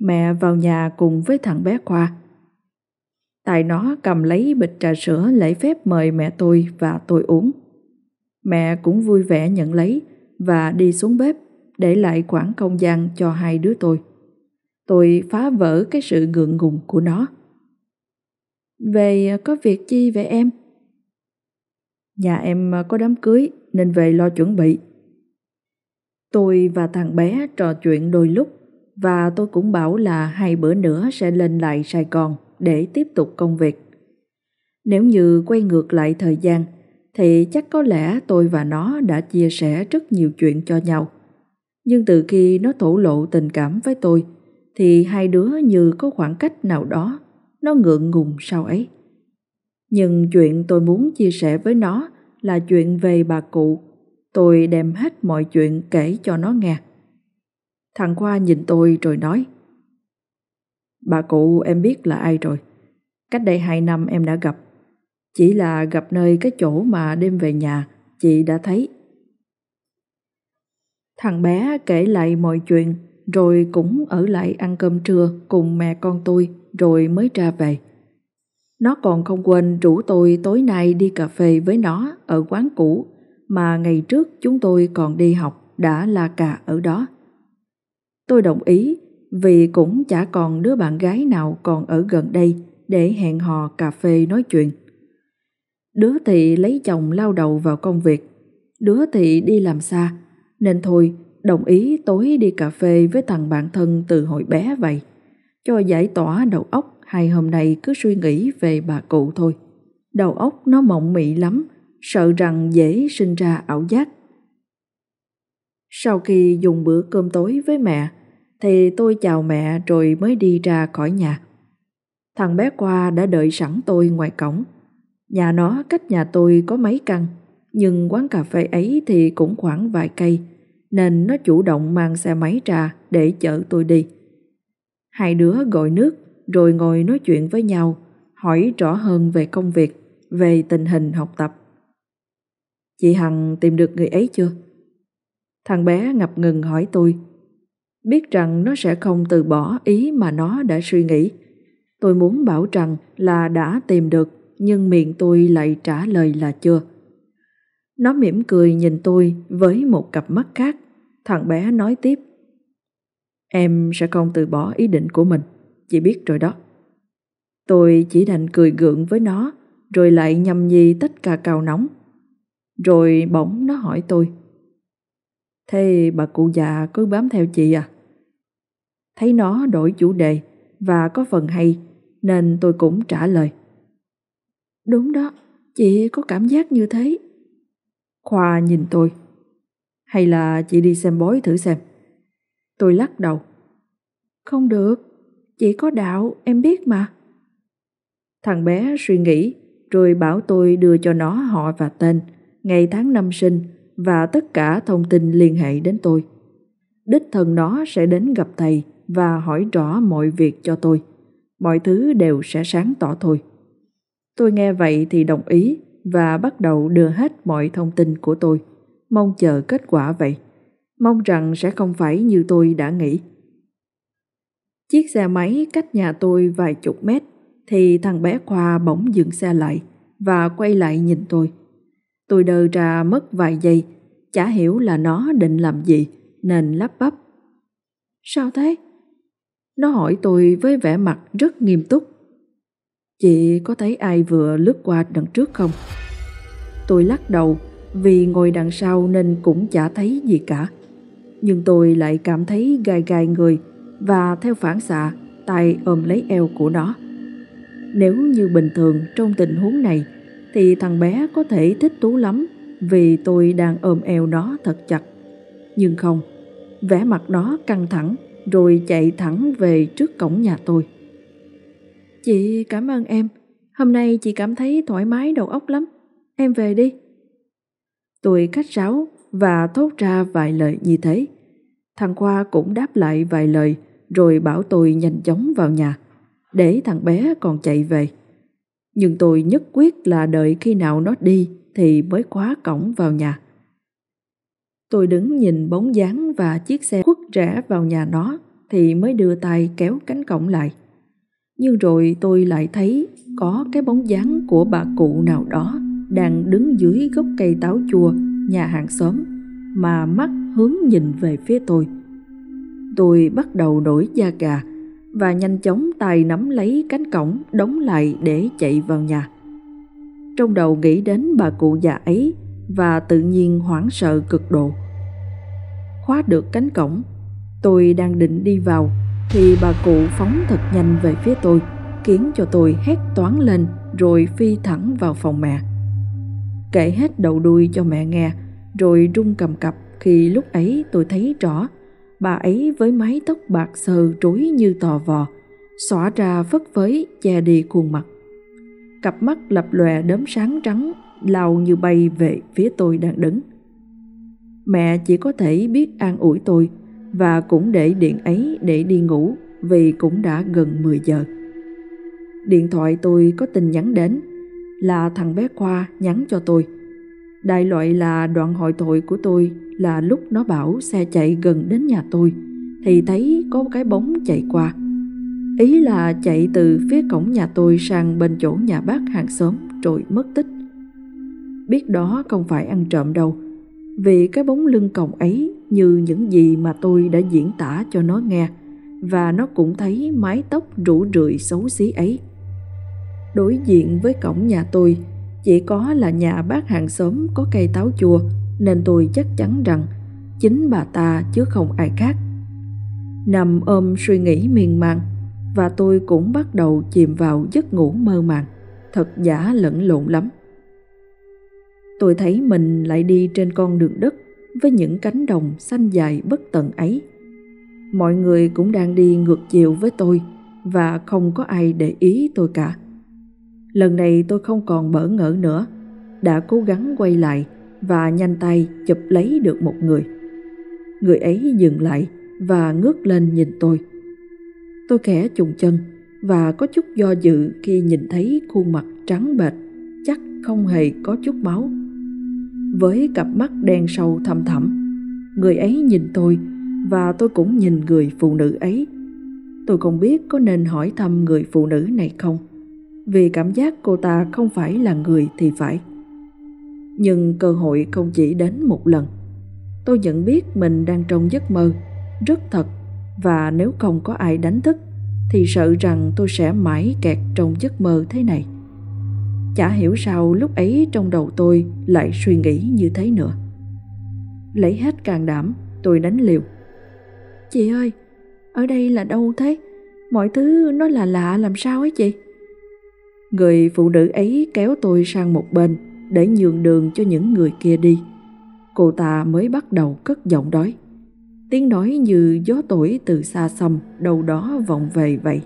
Mẹ vào nhà cùng với thằng bé Khoa. Tài nó cầm lấy bịch trà sữa lễ phép mời mẹ tôi và tôi uống. Mẹ cũng vui vẻ nhận lấy và đi xuống bếp để lại khoảng không gian cho hai đứa tôi. Tôi phá vỡ cái sự ngượng ngùng của nó. Về có việc chi vậy em? Nhà em có đám cưới nên về lo chuẩn bị. Tôi và thằng bé trò chuyện đôi lúc và tôi cũng bảo là hai bữa nữa sẽ lên lại Sài Gòn để tiếp tục công việc. Nếu như quay ngược lại thời gian, thì chắc có lẽ tôi và nó đã chia sẻ rất nhiều chuyện cho nhau. Nhưng từ khi nó thổ lộ tình cảm với tôi, thì hai đứa như có khoảng cách nào đó, nó ngượng ngùng sau ấy. Nhưng chuyện tôi muốn chia sẻ với nó là chuyện về bà cụ. Tôi đem hết mọi chuyện kể cho nó nghe. Thằng Khoa nhìn tôi rồi nói Bà cụ em biết là ai rồi. Cách đây hai năm em đã gặp. Chỉ là gặp nơi cái chỗ mà đêm về nhà, chị đã thấy. Thằng bé kể lại mọi chuyện, rồi cũng ở lại ăn cơm trưa cùng mẹ con tôi, rồi mới ra về. Nó còn không quên rủ tôi tối nay đi cà phê với nó ở quán cũ, mà ngày trước chúng tôi còn đi học, đã là cà ở đó. Tôi đồng ý vì cũng chả còn đứa bạn gái nào còn ở gần đây để hẹn hò cà phê nói chuyện. Đứa thì lấy chồng lao đầu vào công việc, đứa thì đi làm xa, nên thôi đồng ý tối đi cà phê với thằng bạn thân từ hồi bé vậy, cho giải tỏa đầu óc hai hôm nay cứ suy nghĩ về bà cụ thôi. Đầu óc nó mộng mị lắm, sợ rằng dễ sinh ra ảo giác. Sau khi dùng bữa cơm tối với mẹ, thì tôi chào mẹ rồi mới đi ra khỏi nhà. Thằng bé qua đã đợi sẵn tôi ngoài cổng. Nhà nó cách nhà tôi có mấy căn, nhưng quán cà phê ấy thì cũng khoảng vài cây, nên nó chủ động mang xe máy ra để chở tôi đi. Hai đứa gọi nước rồi ngồi nói chuyện với nhau, hỏi rõ hơn về công việc, về tình hình học tập. Chị Hằng tìm được người ấy chưa? Thằng bé ngập ngừng hỏi tôi. Biết rằng nó sẽ không từ bỏ ý mà nó đã suy nghĩ. Tôi muốn bảo rằng là đã tìm được, nhưng miệng tôi lại trả lời là chưa. Nó mỉm cười nhìn tôi với một cặp mắt khác. Thằng bé nói tiếp. Em sẽ không từ bỏ ý định của mình, chị biết rồi đó. Tôi chỉ đành cười gượng với nó, rồi lại nhầm nhi tất cả cào nóng. Rồi bỗng nó hỏi tôi. Thế bà cụ già cứ bám theo chị à? Thấy nó đổi chủ đề và có phần hay nên tôi cũng trả lời. Đúng đó, chị có cảm giác như thế. Khoa nhìn tôi. Hay là chị đi xem bói thử xem. Tôi lắc đầu. Không được, chị có đạo, em biết mà. Thằng bé suy nghĩ rồi bảo tôi đưa cho nó họ và tên, ngày tháng năm sinh và tất cả thông tin liên hệ đến tôi. Đích thân nó sẽ đến gặp thầy và hỏi rõ mọi việc cho tôi. Mọi thứ đều sẽ sáng tỏ thôi. Tôi nghe vậy thì đồng ý và bắt đầu đưa hết mọi thông tin của tôi, mong chờ kết quả vậy. Mong rằng sẽ không phải như tôi đã nghĩ. Chiếc xe máy cách nhà tôi vài chục mét thì thằng bé Khoa bỗng dừng xe lại và quay lại nhìn tôi. Tôi đờ ra mất vài giây, chả hiểu là nó định làm gì nên lắp bắp. Sao thế? Nó hỏi tôi với vẻ mặt rất nghiêm túc. Chị có thấy ai vừa lướt qua đằng trước không? Tôi lắc đầu vì ngồi đằng sau nên cũng chả thấy gì cả. Nhưng tôi lại cảm thấy gai gai người và theo phản xạ tay ôm lấy eo của nó. Nếu như bình thường trong tình huống này thì thằng bé có thể thích thú lắm vì tôi đang ôm eo nó thật chặt. Nhưng không, vẻ mặt nó căng thẳng rồi chạy thẳng về trước cổng nhà tôi. Chị cảm ơn em, hôm nay chị cảm thấy thoải mái đầu óc lắm, em về đi. Tôi khách sáo và thốt ra vài lời như thế. Thằng Khoa cũng đáp lại vài lời rồi bảo tôi nhanh chóng vào nhà, để thằng bé còn chạy về. Nhưng tôi nhất quyết là đợi khi nào nó đi thì mới khóa cổng vào nhà. Tôi đứng nhìn bóng dáng và chiếc xe khuất rẽ vào nhà nó thì mới đưa tay kéo cánh cổng lại. Nhưng rồi tôi lại thấy có cái bóng dáng của bà cụ nào đó đang đứng dưới gốc cây táo chua nhà hàng xóm mà mắt hướng nhìn về phía tôi. Tôi bắt đầu nổi da gà và nhanh chóng tay nắm lấy cánh cổng đóng lại để chạy vào nhà. Trong đầu nghĩ đến bà cụ già ấy và tự nhiên hoảng sợ cực độ. Khóa được cánh cổng, tôi đang định đi vào thì bà cụ phóng thật nhanh về phía tôi, khiến cho tôi hét toán lên rồi phi thẳng vào phòng mẹ. Kể hết đầu đuôi cho mẹ nghe, rồi rung cầm cập khi lúc ấy tôi thấy rõ bà ấy với mái tóc bạc sờ rối như tò vò, xõa ra phất phới che đi khuôn mặt. cặp mắt lập lòe đốm sáng trắng lao như bay về phía tôi đang đứng. Mẹ chỉ có thể biết an ủi tôi và cũng để điện ấy để đi ngủ vì cũng đã gần 10 giờ. Điện thoại tôi có tin nhắn đến là thằng bé Khoa nhắn cho tôi. Đại loại là đoạn hội thoại của tôi là lúc nó bảo xe chạy gần đến nhà tôi thì thấy có cái bóng chạy qua. Ý là chạy từ phía cổng nhà tôi sang bên chỗ nhà bác hàng xóm rồi mất tích. Biết đó không phải ăn trộm đâu, vì cái bóng lưng còng ấy như những gì mà tôi đã diễn tả cho nó nghe và nó cũng thấy mái tóc rủ rượi xấu xí ấy. Đối diện với cổng nhà tôi chỉ có là nhà bác hàng xóm có cây táo chua nên tôi chắc chắn rằng chính bà ta chứ không ai khác. Nằm ôm suy nghĩ miên man và tôi cũng bắt đầu chìm vào giấc ngủ mơ màng, thật giả lẫn lộn lắm. Tôi thấy mình lại đi trên con đường đất với những cánh đồng xanh dài bất tận ấy. Mọi người cũng đang đi ngược chiều với tôi và không có ai để ý tôi cả. Lần này tôi không còn bỡ ngỡ nữa, đã cố gắng quay lại và nhanh tay chụp lấy được một người. Người ấy dừng lại và ngước lên nhìn tôi. Tôi khẽ trùng chân và có chút do dự khi nhìn thấy khuôn mặt trắng bệch, chắc không hề có chút máu. Với cặp mắt đen sâu thăm thẳm, người ấy nhìn tôi và tôi cũng nhìn người phụ nữ ấy. Tôi không biết có nên hỏi thăm người phụ nữ này không, vì cảm giác cô ta không phải là người thì phải. Nhưng cơ hội không chỉ đến một lần. Tôi nhận biết mình đang trong giấc mơ, rất thật và nếu không có ai đánh thức thì sợ rằng tôi sẽ mãi kẹt trong giấc mơ thế này. Chả hiểu sao lúc ấy trong đầu tôi lại suy nghĩ như thế nữa. Lấy hết can đảm, tôi đánh liều. Chị ơi, ở đây là đâu thế? Mọi thứ nó là lạ làm sao ấy chị? Người phụ nữ ấy kéo tôi sang một bên để nhường đường cho những người kia đi. Cô ta mới bắt đầu cất giọng đói. Tiếng nói như gió tuổi từ xa xăm đâu đó vọng về vậy.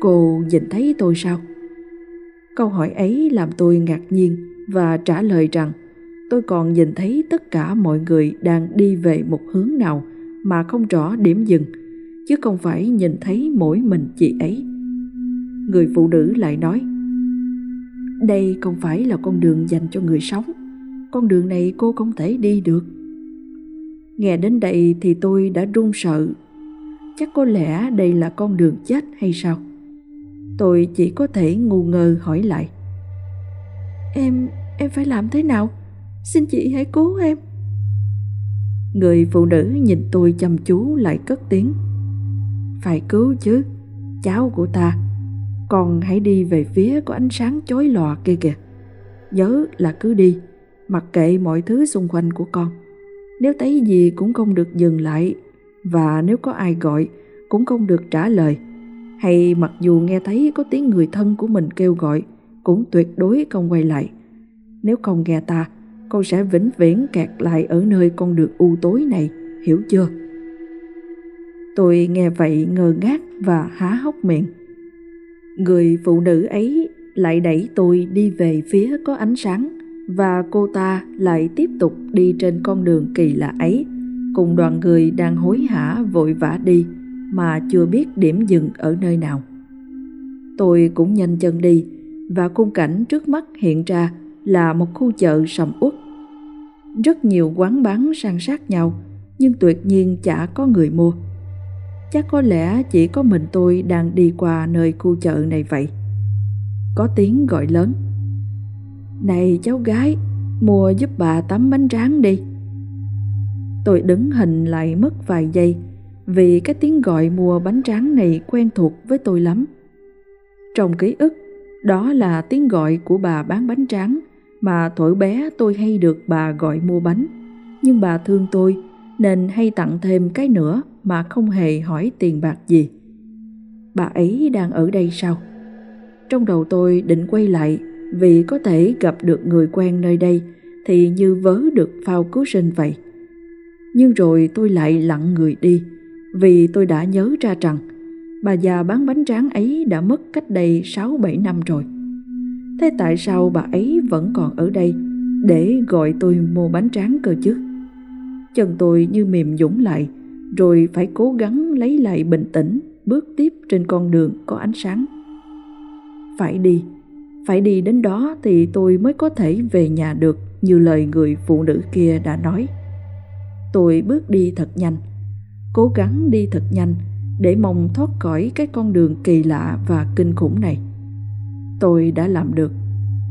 Cô nhìn thấy tôi sao? Câu hỏi ấy làm tôi ngạc nhiên và trả lời rằng tôi còn nhìn thấy tất cả mọi người đang đi về một hướng nào mà không rõ điểm dừng, chứ không phải nhìn thấy mỗi mình chị ấy. Người phụ nữ lại nói, đây không phải là con đường dành cho người sống, con đường này cô không thể đi được. Nghe đến đây thì tôi đã run sợ, chắc có lẽ đây là con đường chết hay sao? Tôi chỉ có thể ngu ngơ hỏi lại. Em, em phải làm thế nào? Xin chị hãy cứu em. Người phụ nữ nhìn tôi chăm chú lại cất tiếng. Phải cứu chứ, cháu của ta. Con hãy đi về phía có ánh sáng chói lòa kia kìa. Nhớ là cứ đi, mặc kệ mọi thứ xung quanh của con. Nếu thấy gì cũng không được dừng lại và nếu có ai gọi cũng không được trả lời hay mặc dù nghe thấy có tiếng người thân của mình kêu gọi cũng tuyệt đối không quay lại. Nếu không nghe ta, con sẽ vĩnh viễn kẹt lại ở nơi con được u tối này, hiểu chưa? Tôi nghe vậy ngơ ngác và há hốc miệng. Người phụ nữ ấy lại đẩy tôi đi về phía có ánh sáng, và cô ta lại tiếp tục đi trên con đường kỳ lạ ấy cùng đoàn người đang hối hả vội vã đi, mà chưa biết điểm dừng ở nơi nào. Tôi cũng nhanh chân đi, và khung cảnh trước mắt hiện ra là một khu chợ sầm uất. Rất nhiều quán bán san sát nhau, nhưng tuyệt nhiên chả có người mua. Chắc có lẽ chỉ có mình tôi đang đi qua nơi khu chợ này vậy. Có tiếng gọi lớn. Này cháu gái, mua giúp bà tấm bánh tráng đi. Tôi đứng hình lại mất vài giây vì cái tiếng gọi mua bánh tráng này quen thuộc với tôi lắm. Trong ký ức, đó là tiếng gọi của bà bán bánh tráng mà thổi bé tôi hay được bà gọi mua bánh. Nhưng bà thương tôi nên hay tặng thêm cái nữa mà không hề hỏi tiền bạc gì. Bà ấy đang ở đây sao? Trong đầu tôi định quay lại vì có thể gặp được người quen nơi đây thì như vớ được phao cứu sinh vậy. Nhưng rồi tôi lại lặng người đi vì tôi đã nhớ ra rằng bà già bán bánh tráng ấy đã mất cách đây 6-7 năm rồi. Thế tại sao bà ấy vẫn còn ở đây để gọi tôi mua bánh tráng cơ chứ? Chân tôi như mềm dũng lại, rồi phải cố gắng lấy lại bình tĩnh, bước tiếp trên con đường có ánh sáng. Phải đi, phải đi đến đó thì tôi mới có thể về nhà được như lời người phụ nữ kia đã nói. Tôi bước đi thật nhanh, cố gắng đi thật nhanh để mong thoát khỏi cái con đường kỳ lạ và kinh khủng này. Tôi đã làm được.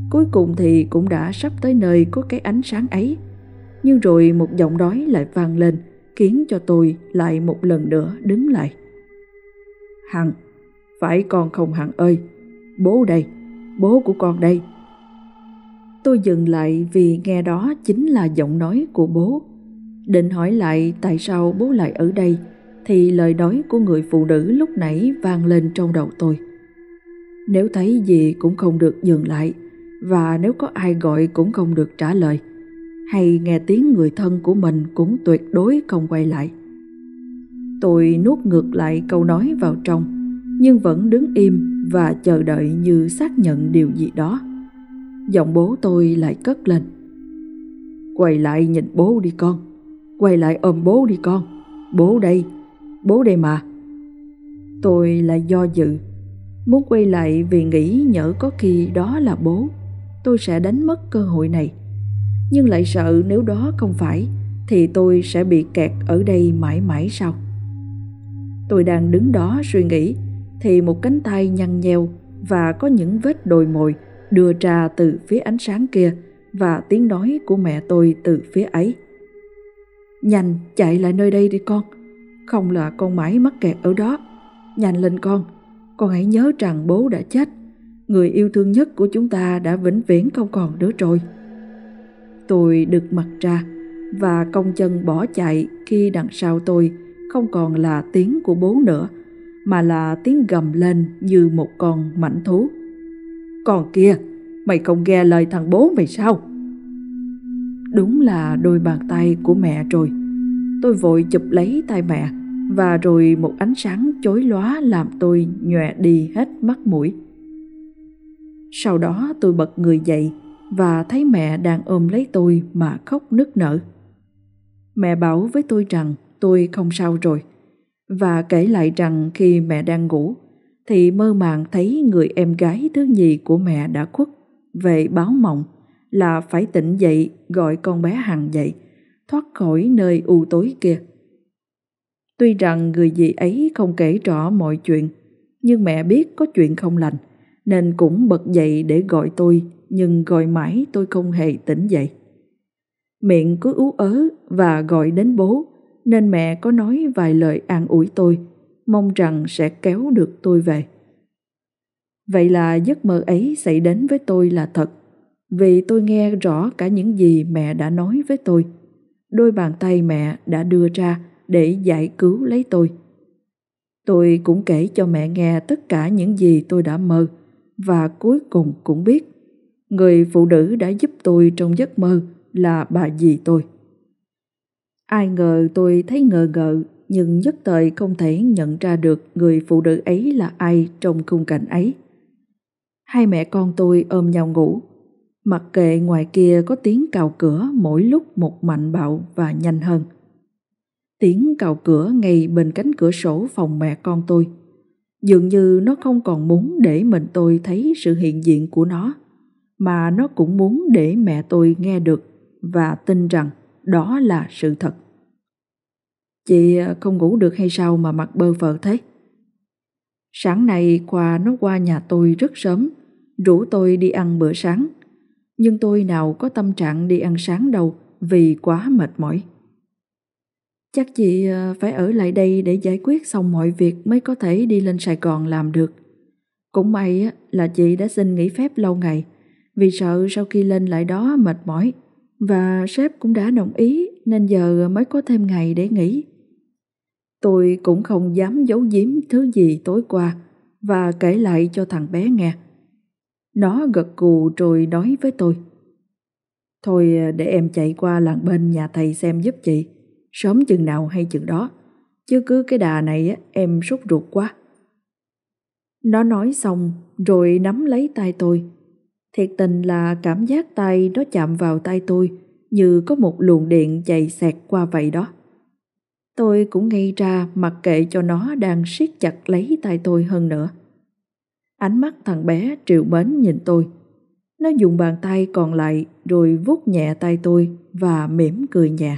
Cuối cùng thì cũng đã sắp tới nơi có cái ánh sáng ấy. Nhưng rồi một giọng nói lại vang lên khiến cho tôi lại một lần nữa đứng lại. Hằng, phải con không Hằng ơi, bố đây, bố của con đây. Tôi dừng lại vì nghe đó chính là giọng nói của bố. Định hỏi lại tại sao bố lại ở đây thì lời nói của người phụ nữ lúc nãy vang lên trong đầu tôi. Nếu thấy gì cũng không được dừng lại và nếu có ai gọi cũng không được trả lời hay nghe tiếng người thân của mình cũng tuyệt đối không quay lại. Tôi nuốt ngược lại câu nói vào trong nhưng vẫn đứng im và chờ đợi như xác nhận điều gì đó. Giọng bố tôi lại cất lên. Quay lại nhìn bố đi con. Quay lại ôm bố đi con. Bố đây, bố đây mà. Tôi lại do dự, muốn quay lại vì nghĩ nhỡ có khi đó là bố, tôi sẽ đánh mất cơ hội này. Nhưng lại sợ nếu đó không phải, thì tôi sẽ bị kẹt ở đây mãi mãi sau. Tôi đang đứng đó suy nghĩ, thì một cánh tay nhăn nheo và có những vết đồi mồi đưa ra từ phía ánh sáng kia và tiếng nói của mẹ tôi từ phía ấy. Nhanh chạy lại nơi đây đi con, không là con mãi mắc kẹt ở đó. Nhanh lên con, con hãy nhớ rằng bố đã chết. Người yêu thương nhất của chúng ta đã vĩnh viễn không còn nữa rồi. Tôi được mặt ra và cong chân bỏ chạy khi đằng sau tôi không còn là tiếng của bố nữa mà là tiếng gầm lên như một con mảnh thú. Còn kia, mày không nghe lời thằng bố mày sao? Đúng là đôi bàn tay của mẹ rồi. Tôi vội chụp lấy tay mẹ và rồi một ánh sáng chói lóa làm tôi nhòe đi hết mắt mũi. Sau đó tôi bật người dậy và thấy mẹ đang ôm lấy tôi mà khóc nức nở. Mẹ bảo với tôi rằng tôi không sao rồi và kể lại rằng khi mẹ đang ngủ thì mơ màng thấy người em gái thứ nhì của mẹ đã khuất về báo mộng là phải tỉnh dậy gọi con bé Hằng dậy thoát khỏi nơi u tối kia. Tuy rằng người dì ấy không kể rõ mọi chuyện, nhưng mẹ biết có chuyện không lành, nên cũng bật dậy để gọi tôi, nhưng gọi mãi tôi không hề tỉnh dậy. Miệng cứ ú ớ và gọi đến bố, nên mẹ có nói vài lời an ủi tôi, mong rằng sẽ kéo được tôi về. Vậy là giấc mơ ấy xảy đến với tôi là thật, vì tôi nghe rõ cả những gì mẹ đã nói với tôi. Đôi bàn tay mẹ đã đưa ra để giải cứu lấy tôi. Tôi cũng kể cho mẹ nghe tất cả những gì tôi đã mơ và cuối cùng cũng biết người phụ nữ đã giúp tôi trong giấc mơ là bà dì tôi. Ai ngờ tôi thấy ngờ ngợ nhưng nhất thời không thể nhận ra được người phụ nữ ấy là ai trong khung cảnh ấy. Hai mẹ con tôi ôm nhau ngủ, mặc kệ ngoài kia có tiếng cào cửa mỗi lúc một mạnh bạo và nhanh hơn. Tiếng cào cửa ngay bên cánh cửa sổ phòng mẹ con tôi. Dường như nó không còn muốn để mình tôi thấy sự hiện diện của nó, mà nó cũng muốn để mẹ tôi nghe được và tin rằng đó là sự thật. Chị à, không ngủ được hay sao mà mặt bơ phờ thế? Sáng nay quà nó qua nhà tôi rất sớm, rủ tôi đi ăn bữa sáng. Nhưng tôi nào có tâm trạng đi ăn sáng đâu vì quá mệt mỏi. Chắc chị à, phải ở lại đây để giải quyết xong mọi việc mới có thể đi lên Sài Gòn làm được. Cũng may là chị đã xin nghỉ phép lâu ngày vì sợ sau khi lên lại đó mệt mỏi và sếp cũng đã đồng ý nên giờ mới có thêm ngày để nghỉ. Tôi cũng không dám giấu giếm thứ gì tối qua và kể lại cho thằng bé nghe. Nó gật gù rồi nói với tôi. Thôi à, để em chạy qua làng bên nhà thầy xem giúp chị, sớm chừng nào hay chừng đó, chứ cứ cái đà này em sốt ruột quá. Nó nói xong rồi nắm lấy tay tôi. Thiệt tình là cảm giác tay nó chạm vào tay tôi như có một luồng điện chạy xẹt qua vậy đó. Tôi cũng ngay ra mặc kệ cho nó đang siết chặt lấy tay tôi hơn nữa. Ánh mắt thằng bé triệu mến nhìn tôi. Nó dùng bàn tay còn lại rồi vuốt nhẹ tay tôi và mỉm cười nhẹ.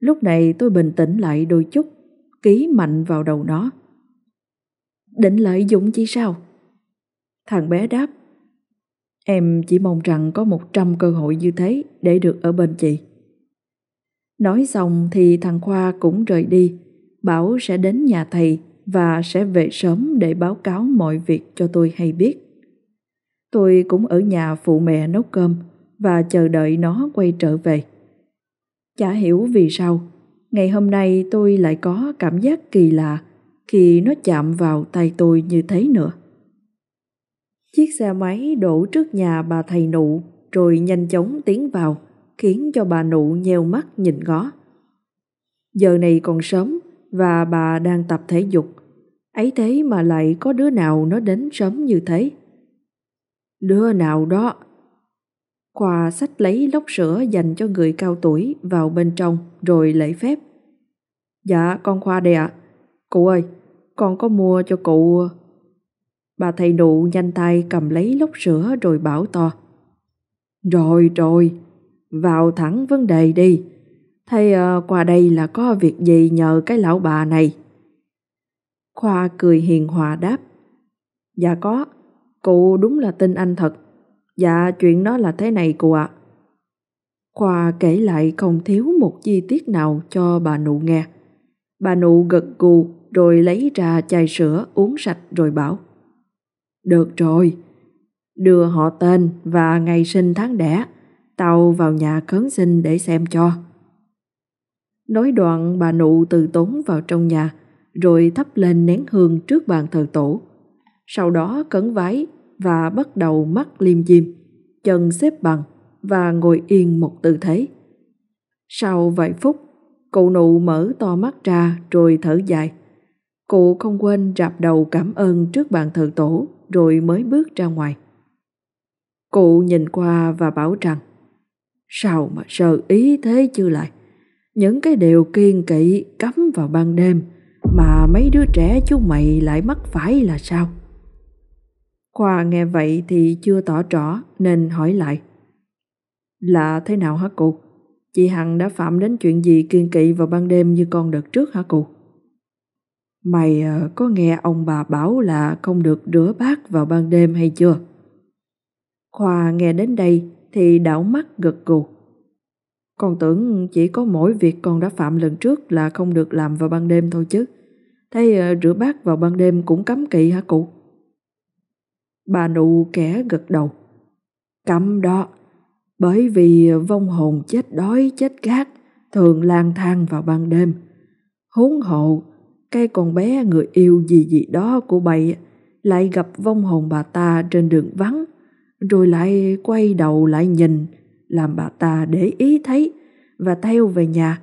Lúc này tôi bình tĩnh lại đôi chút, ký mạnh vào đầu nó. Định lợi dụng chi sao? Thằng bé đáp. Em chỉ mong rằng có một trăm cơ hội như thế để được ở bên chị. Nói xong thì thằng Khoa cũng rời đi, bảo sẽ đến nhà thầy và sẽ về sớm để báo cáo mọi việc cho tôi hay biết. Tôi cũng ở nhà phụ mẹ nấu cơm và chờ đợi nó quay trở về. Chả hiểu vì sao, ngày hôm nay tôi lại có cảm giác kỳ lạ khi nó chạm vào tay tôi như thế nữa. Chiếc xe máy đổ trước nhà bà thầy nụ rồi nhanh chóng tiến vào, khiến cho bà nụ nheo mắt nhìn ngó. Giờ này còn sớm và bà đang tập thể dục, ấy thế mà lại có đứa nào nó đến sớm như thế. Đứa nào đó? Khoa sách lấy lốc sữa dành cho người cao tuổi vào bên trong rồi lễ phép. Dạ con Khoa đây ạ. Cụ ơi, con có mua cho cụ... Bà thầy nụ nhanh tay cầm lấy lốc sữa rồi bảo to. Rồi rồi, vào thẳng vấn đề đi. Thầy uh, qua đây là có việc gì nhờ cái lão bà này? Khoa cười hiền hòa đáp. Dạ có, cụ đúng là tin anh thật. Dạ chuyện đó là thế này cụ ạ. Khoa kể lại không thiếu một chi tiết nào cho bà nụ nghe. Bà nụ gật gù rồi lấy ra chai sữa uống sạch rồi bảo. Được rồi, đưa họ tên và ngày sinh tháng đẻ, tao vào nhà khấn sinh để xem cho. Nói đoạn bà nụ từ tốn vào trong nhà, rồi thắp lên nén hương trước bàn thờ tổ. Sau đó cấn vái và bắt đầu mắt liêm diêm, chân xếp bằng và ngồi yên một tư thế. Sau vài phút, cụ nụ mở to mắt ra rồi thở dài. Cụ không quên rạp đầu cảm ơn trước bàn thờ tổ rồi mới bước ra ngoài. Cụ nhìn qua và bảo rằng, Sao mà sợ ý thế chứ lại Những cái điều kiên kỵ cấm vào ban đêm Mà mấy đứa trẻ chúng mày lại mắc phải là sao Khoa nghe vậy thì chưa tỏ rõ nên hỏi lại, Là thế nào hả cụ? Chị Hằng đã phạm đến chuyện gì kiên kỵ vào ban đêm như con đợt trước hả cụ? Mày ờ, có nghe ông bà bảo là không được rửa bát vào ban đêm hay chưa? Khoa nghe đến đây thì đảo mắt gật gù. Con tưởng chỉ có mỗi việc con đã phạm lần trước là không được làm vào ban đêm thôi chứ. Thế ờ, rửa bát vào ban đêm cũng cấm kỵ hả cụ? Bà nụ kẻ gật đầu. Cấm đó, bởi vì vong hồn chết đói chết gác thường lang thang vào ban đêm. Huống hộ, cái con bé người yêu gì gì đó của bầy lại gặp vong hồn bà ta trên đường vắng, rồi lại quay đầu lại nhìn, làm bà ta để ý thấy và theo về nhà.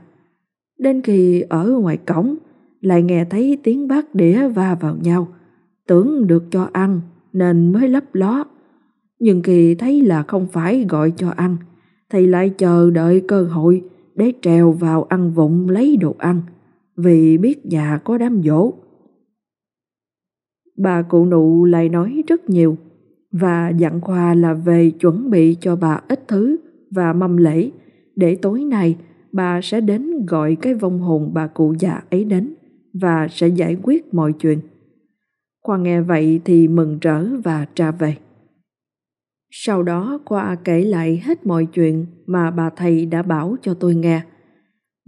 Đến khi ở ngoài cổng, lại nghe thấy tiếng bát đĩa va vào nhau, tưởng được cho ăn nên mới lấp ló. Nhưng khi thấy là không phải gọi cho ăn, thì lại chờ đợi cơ hội để trèo vào ăn vụng lấy đồ ăn vì biết nhà có đám dỗ. Bà cụ nụ lại nói rất nhiều và dặn Khoa là về chuẩn bị cho bà ít thứ và mâm lễ, để tối nay bà sẽ đến gọi cái vong hồn bà cụ già ấy đến và sẽ giải quyết mọi chuyện. Khoa nghe vậy thì mừng rỡ và tra về. Sau đó Khoa kể lại hết mọi chuyện mà bà thầy đã bảo cho tôi nghe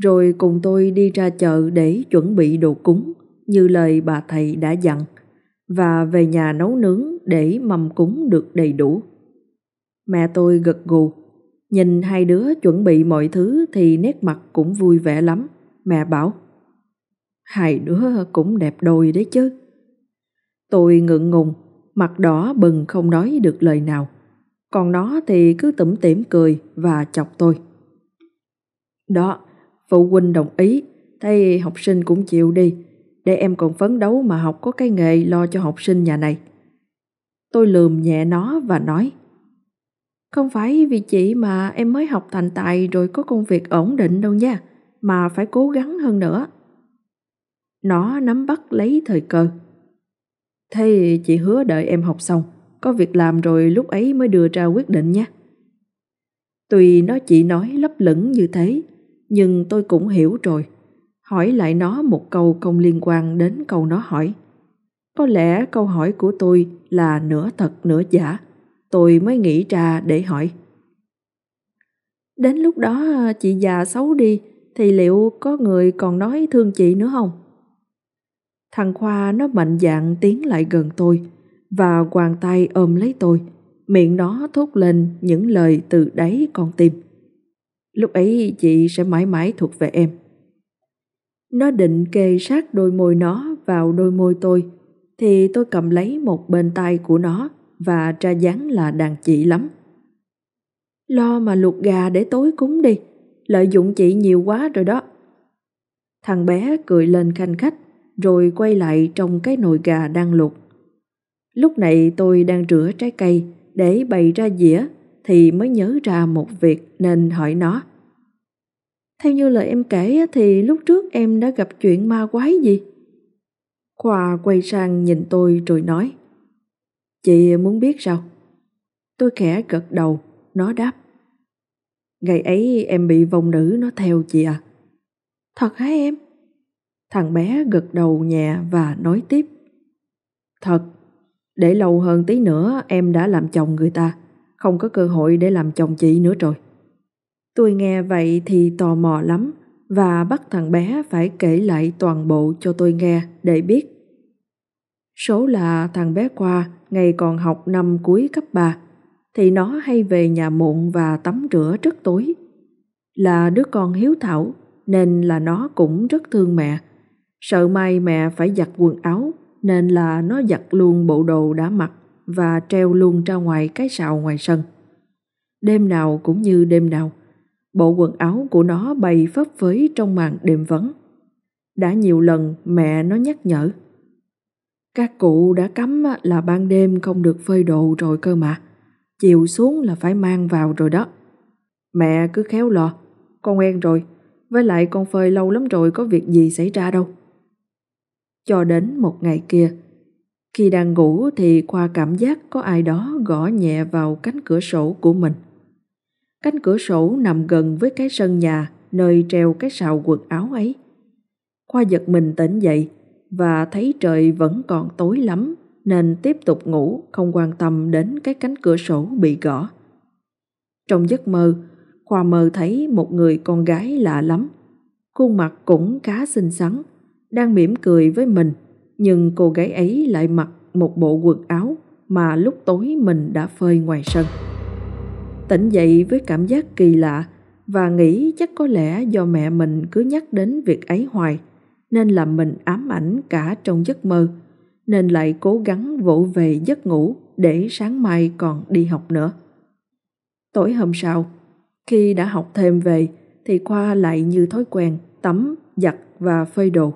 rồi cùng tôi đi ra chợ để chuẩn bị đồ cúng như lời bà thầy đã dặn và về nhà nấu nướng để mầm cúng được đầy đủ. Mẹ tôi gật gù, nhìn hai đứa chuẩn bị mọi thứ thì nét mặt cũng vui vẻ lắm. Mẹ bảo, hai đứa cũng đẹp đôi đấy chứ. Tôi ngượng ngùng, mặt đỏ bừng không nói được lời nào. Còn nó thì cứ tủm tỉm cười và chọc tôi. Đó, Phụ huynh đồng ý, thấy học sinh cũng chịu đi, để em còn phấn đấu mà học có cái nghề lo cho học sinh nhà này. Tôi lườm nhẹ nó và nói, Không phải vì chị mà em mới học thành tài rồi có công việc ổn định đâu nha, mà phải cố gắng hơn nữa. Nó nắm bắt lấy thời cơ. Thế chị hứa đợi em học xong, có việc làm rồi lúc ấy mới đưa ra quyết định nha. Tuy nó chỉ nói lấp lửng như thế, nhưng tôi cũng hiểu rồi. Hỏi lại nó một câu không liên quan đến câu nó hỏi. Có lẽ câu hỏi của tôi là nửa thật nửa giả. Tôi mới nghĩ ra để hỏi. Đến lúc đó, chị già xấu đi, thì liệu có người còn nói thương chị nữa không? Thằng Khoa nó mạnh dạn tiến lại gần tôi và quàng tay ôm lấy tôi. Miệng nó thốt lên những lời từ đáy con tim. Lúc ấy chị sẽ mãi mãi thuộc về em. Nó định kề sát đôi môi nó vào đôi môi tôi thì tôi cầm lấy một bên tay của nó và tra dáng là đàn chị lắm. Lo mà luộc gà để tối cúng đi, lợi dụng chị nhiều quá rồi đó. Thằng bé cười lên khanh khách rồi quay lại trong cái nồi gà đang luộc. Lúc này tôi đang rửa trái cây để bày ra dĩa thì mới nhớ ra một việc nên hỏi nó. Theo như lời em kể thì lúc trước em đã gặp chuyện ma quái gì? Khoa quay sang nhìn tôi rồi nói. Chị muốn biết sao? Tôi khẽ gật đầu, nó đáp. Ngày ấy em bị vong nữ nó theo chị à? Thật hả em? Thằng bé gật đầu nhẹ và nói tiếp. Thật, để lâu hơn tí nữa em đã làm chồng người ta, không có cơ hội để làm chồng chị nữa rồi. Tôi nghe vậy thì tò mò lắm và bắt thằng bé phải kể lại toàn bộ cho tôi nghe để biết. Số là thằng bé qua ngày còn học năm cuối cấp 3 thì nó hay về nhà muộn và tắm rửa rất tối. Là đứa con hiếu thảo nên là nó cũng rất thương mẹ. Sợ mai mẹ phải giặt quần áo nên là nó giặt luôn bộ đồ đã mặc và treo luôn ra ngoài cái sào ngoài sân. Đêm nào cũng như đêm nào, bộ quần áo của nó bay phấp phới trong màn đêm vắng. Đã nhiều lần mẹ nó nhắc nhở. Các cụ đã cấm là ban đêm không được phơi đồ rồi cơ mà. Chiều xuống là phải mang vào rồi đó. Mẹ cứ khéo lò, con quen rồi, với lại con phơi lâu lắm rồi có việc gì xảy ra đâu. Cho đến một ngày kia, khi đang ngủ thì Khoa cảm giác có ai đó gõ nhẹ vào cánh cửa sổ của mình. Cánh cửa sổ nằm gần với cái sân nhà nơi treo cái sào quần áo ấy. Khoa giật mình tỉnh dậy và thấy trời vẫn còn tối lắm nên tiếp tục ngủ không quan tâm đến cái cánh cửa sổ bị gõ. Trong giấc mơ, Khoa mơ thấy một người con gái lạ lắm. Khuôn mặt cũng khá xinh xắn, đang mỉm cười với mình, nhưng cô gái ấy lại mặc một bộ quần áo mà lúc tối mình đã phơi ngoài sân. Tỉnh dậy với cảm giác kỳ lạ và nghĩ chắc có lẽ do mẹ mình cứ nhắc đến việc ấy hoài nên làm mình ám ảnh cả trong giấc mơ nên lại cố gắng vỗ về giấc ngủ để sáng mai còn đi học nữa. Tối hôm sau, khi đã học thêm về thì Khoa lại như thói quen tắm, giặt và phơi đồ.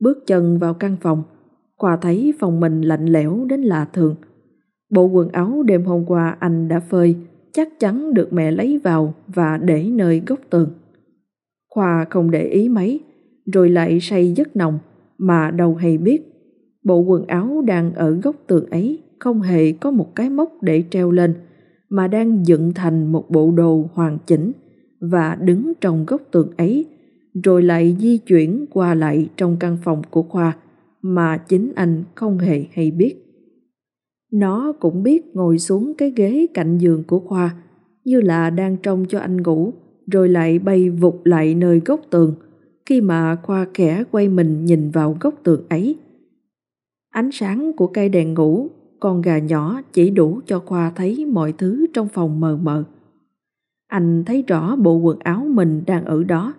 Bước chân vào căn phòng, Khoa thấy phòng mình lạnh lẽo đến lạ thường. Bộ quần áo đêm hôm qua anh đã phơi chắc chắn được mẹ lấy vào và để nơi góc tường. Khoa không để ý mấy, rồi lại say giấc nồng mà đâu hay biết. Bộ quần áo đang ở góc tường ấy không hề có một cái móc để treo lên, mà đang dựng thành một bộ đồ hoàn chỉnh và đứng trong góc tường ấy, rồi lại di chuyển qua lại trong căn phòng của Khoa mà chính anh không hề hay biết. Nó cũng biết ngồi xuống cái ghế cạnh giường của Khoa như là đang trông cho anh ngủ rồi lại bay vụt lại nơi góc tường khi mà Khoa khẽ quay mình nhìn vào góc tường ấy. Ánh sáng của cây đèn ngủ, con gà nhỏ chỉ đủ cho Khoa thấy mọi thứ trong phòng mờ mờ. Anh thấy rõ bộ quần áo mình đang ở đó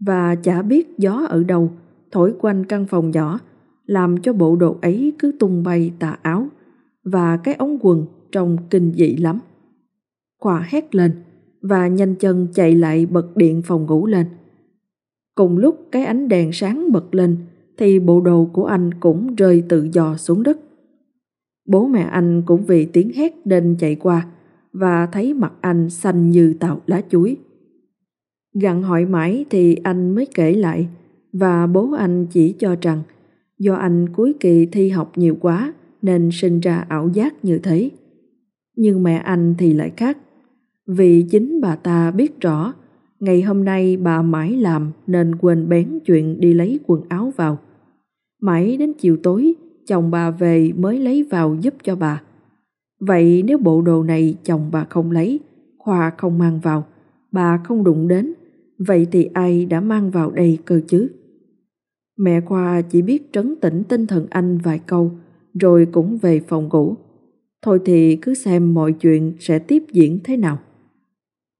và chả biết gió ở đâu, thổi quanh căn phòng nhỏ, làm cho bộ đồ ấy cứ tung bay tà áo và cái ống quần trông kinh dị lắm. Khoa hét lên và nhanh chân chạy lại bật điện phòng ngủ lên. Cùng lúc cái ánh đèn sáng bật lên thì bộ đồ của anh cũng rơi tự do xuống đất. Bố mẹ anh cũng vì tiếng hét nên chạy qua và thấy mặt anh xanh như tàu lá chuối. Gặn hỏi mãi thì anh mới kể lại và bố anh chỉ cho rằng do anh cuối kỳ thi học nhiều quá nên sinh ra ảo giác như thế. Nhưng mẹ anh thì lại khác. Vì chính bà ta biết rõ ngày hôm nay bà mãi làm nên quên bén chuyện đi lấy quần áo vào. Mãi đến chiều tối chồng bà về mới lấy vào giúp cho bà. Vậy nếu bộ đồ này chồng bà không lấy, Khoa không mang vào, bà không đụng đến, vậy thì ai đã mang vào đây cơ chứ? Mẹ Khoa chỉ biết trấn tĩnh tinh thần anh vài câu, rồi cũng về phòng ngủ. Thôi thì cứ xem mọi chuyện sẽ tiếp diễn thế nào.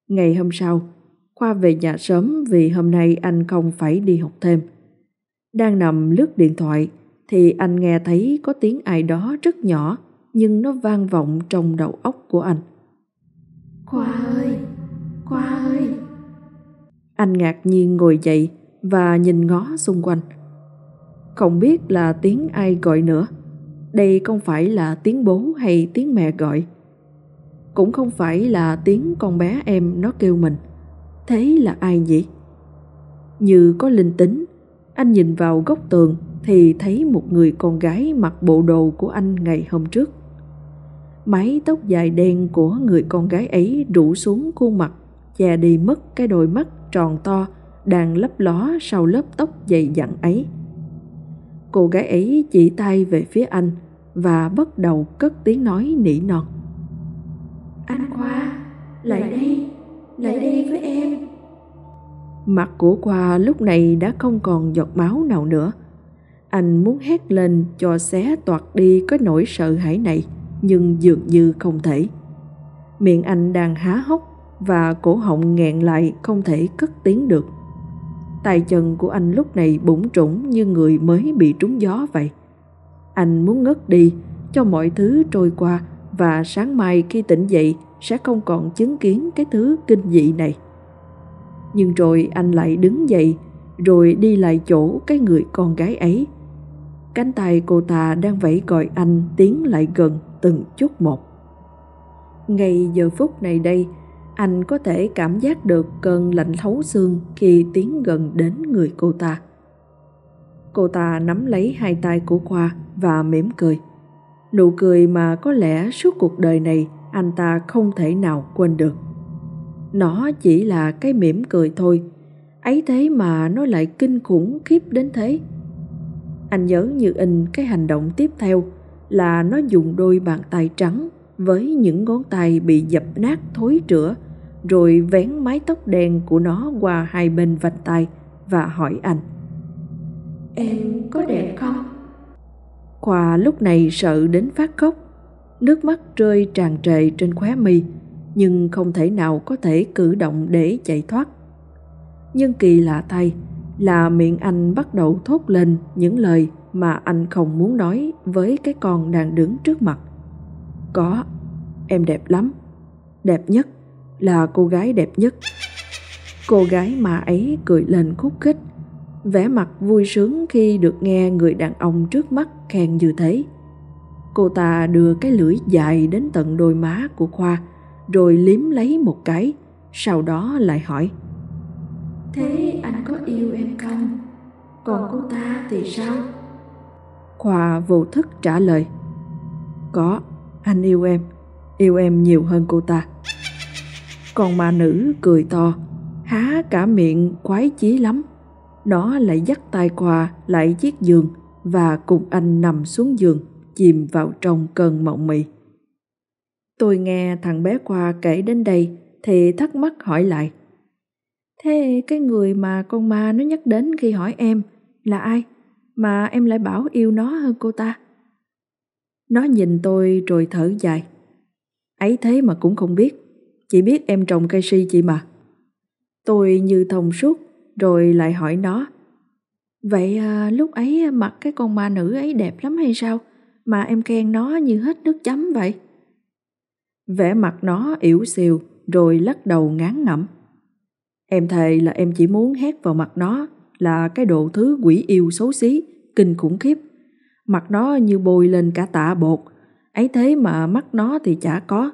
Ngày hôm sau, Khoa về nhà sớm vì hôm nay anh không phải đi học thêm. Đang nằm lướt điện thoại thì anh nghe thấy có tiếng ai đó rất nhỏ nhưng nó vang vọng trong đầu óc của anh. Khoa ơi! Khoa ơi! Anh ngạc nhiên ngồi dậy và nhìn ngó xung quanh. Không biết là tiếng ai gọi nữa. Đây không phải là tiếng bố hay tiếng mẹ gọi. Cũng không phải là tiếng con bé em nó kêu mình. Thế là ai nhỉ? Như có linh tính, anh nhìn vào góc tường thì thấy một người con gái mặc bộ đồ của anh ngày hôm trước. Mái tóc dài đen của người con gái ấy rủ xuống khuôn mặt, che đi mất cái đôi mắt tròn to đang lấp ló sau lớp tóc dày dặn ấy. Cô gái ấy chỉ tay về phía anh và bắt đầu cất tiếng nói nỉ non. Anh Khoa, lại đây, lại đây với em. Mặt của Khoa lúc này đã không còn giọt máu nào nữa. Anh muốn hét lên cho xé toạt đi cái nỗi sợ hãi này, nhưng dường như không thể. Miệng anh đang há hốc và cổ họng nghẹn lại không thể cất tiếng được. Tay chân của anh lúc này bủng trũng như người mới bị trúng gió vậy. Anh muốn ngất đi cho mọi thứ trôi qua và sáng mai khi tỉnh dậy sẽ không còn chứng kiến cái thứ kinh dị này. Nhưng rồi anh lại đứng dậy rồi đi lại chỗ cái người con gái ấy. Cánh tay cô ta đang vẫy gọi anh tiến lại gần từng chút một. Ngay giờ phút này đây, anh có thể cảm giác được cơn lạnh thấu xương khi tiến gần đến người cô ta. Cô ta nắm lấy hai tay của Khoa và mỉm cười. Nụ cười mà có lẽ suốt cuộc đời này anh ta không thể nào quên được. Nó chỉ là cái mỉm cười thôi, ấy thế mà nó lại kinh khủng khiếp đến thế. Anh nhớ như in cái hành động tiếp theo là nó dùng đôi bàn tay trắng với những ngón tay bị dập nát thối rữa rồi vén mái tóc đen của nó qua hai bên vành tay và hỏi anh. Em có đẹp không? Khoa lúc này sợ đến phát khóc. Nước mắt rơi tràn trề trên khóe mi Nhưng không thể nào có thể cử động để chạy thoát. Nhưng kỳ lạ thay là miệng anh bắt đầu thốt lên những lời mà anh không muốn nói với cái con đang đứng trước mặt. Có, em đẹp lắm, đẹp nhất là cô gái đẹp nhất. Cô gái mà ấy cười lên khúc khích, vẻ mặt vui sướng khi được nghe người đàn ông trước mắt khen như thế. Cô ta đưa cái lưỡi dài đến tận đôi má của Khoa, rồi liếm lấy một cái, sau đó lại hỏi. Thế anh có yêu em không? Còn cô ta thì sao? Khoa vô thức trả lời. Có, anh yêu em, yêu em nhiều hơn cô ta. Còn ma nữ cười to, há cả miệng khoái chí lắm. Nó lại dắt tay qua lại chiếc giường và cùng anh nằm xuống giường, chìm vào trong cơn mộng mị. Tôi nghe thằng bé qua kể đến đây thì thắc mắc hỏi lại. Thế cái người mà con ma nó nhắc đến khi hỏi em là ai mà em lại bảo yêu nó hơn cô ta? Nó nhìn tôi rồi thở dài. Ấy thế mà cũng không biết, chỉ biết em trồng cây si chị mà. Tôi như thông suốt rồi lại hỏi nó. Vậy à, lúc ấy mặt cái con ma nữ ấy đẹp lắm hay sao? Mà em khen nó như hết nước chấm vậy? Vẻ mặt nó yếu xìu rồi lắc đầu ngán ngẩm. Em thề là em chỉ muốn hét vào mặt nó là cái độ thứ quỷ yêu xấu xí, kinh khủng khiếp. Mặt nó như bôi lên cả tạ bột, ấy thế mà mắt nó thì chả có,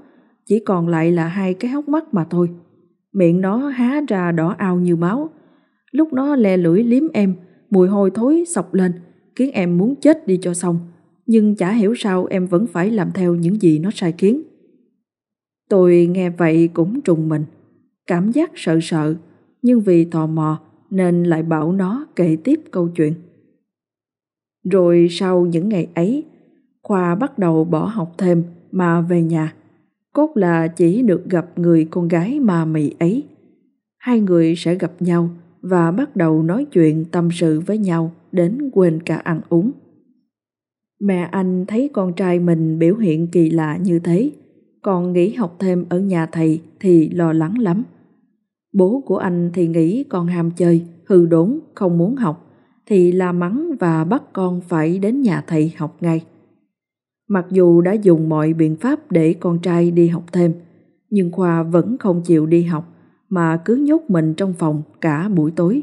chỉ còn lại là hai cái hốc mắt mà thôi. Miệng nó há ra đỏ ao như máu. Lúc nó le lưỡi liếm em, mùi hôi thối sọc lên, khiến em muốn chết đi cho xong. Nhưng chả hiểu sao em vẫn phải làm theo những gì nó sai khiến. Tôi nghe vậy cũng trùng mình, cảm giác sợ sợ, nhưng vì tò mò nên lại bảo nó kể tiếp câu chuyện. Rồi sau những ngày ấy, Khoa bắt đầu bỏ học thêm mà về nhà. Cốt là chỉ được gặp người con gái mà mị ấy. Hai người sẽ gặp nhau và bắt đầu nói chuyện tâm sự với nhau đến quên cả ăn uống. Mẹ anh thấy con trai mình biểu hiện kỳ lạ như thế, còn nghỉ học thêm ở nhà thầy thì lo lắng lắm. Bố của anh thì nghĩ con ham chơi, hư đốn, không muốn học, thì la mắng và bắt con phải đến nhà thầy học ngay. Mặc dù đã dùng mọi biện pháp để con trai đi học thêm, nhưng Khoa vẫn không chịu đi học mà cứ nhốt mình trong phòng cả buổi tối.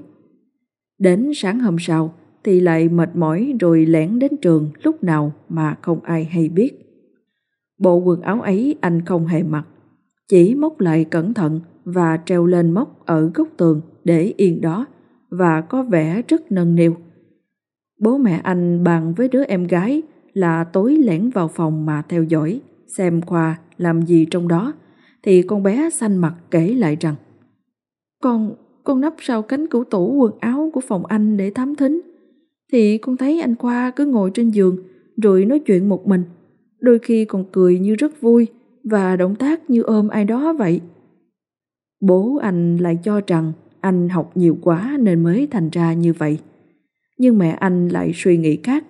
Đến sáng hôm sau thì lại mệt mỏi rồi lẻn đến trường lúc nào mà không ai hay biết. Bộ quần áo ấy anh không hề mặc, chỉ móc lại cẩn thận và treo lên móc ở góc tường để yên đó và có vẻ rất nâng niu. Bố mẹ anh bàn với đứa em gái là tối lẻn vào phòng mà theo dõi, xem Khoa làm gì trong đó, thì con bé xanh mặt kể lại rằng Con, con nấp sau cánh cửa tủ quần áo của phòng anh để thám thính, thì con thấy anh Khoa cứ ngồi trên giường rồi nói chuyện một mình, đôi khi còn cười như rất vui và động tác như ôm ai đó vậy. Bố anh lại cho rằng anh học nhiều quá nên mới thành ra như vậy. Nhưng mẹ anh lại suy nghĩ khác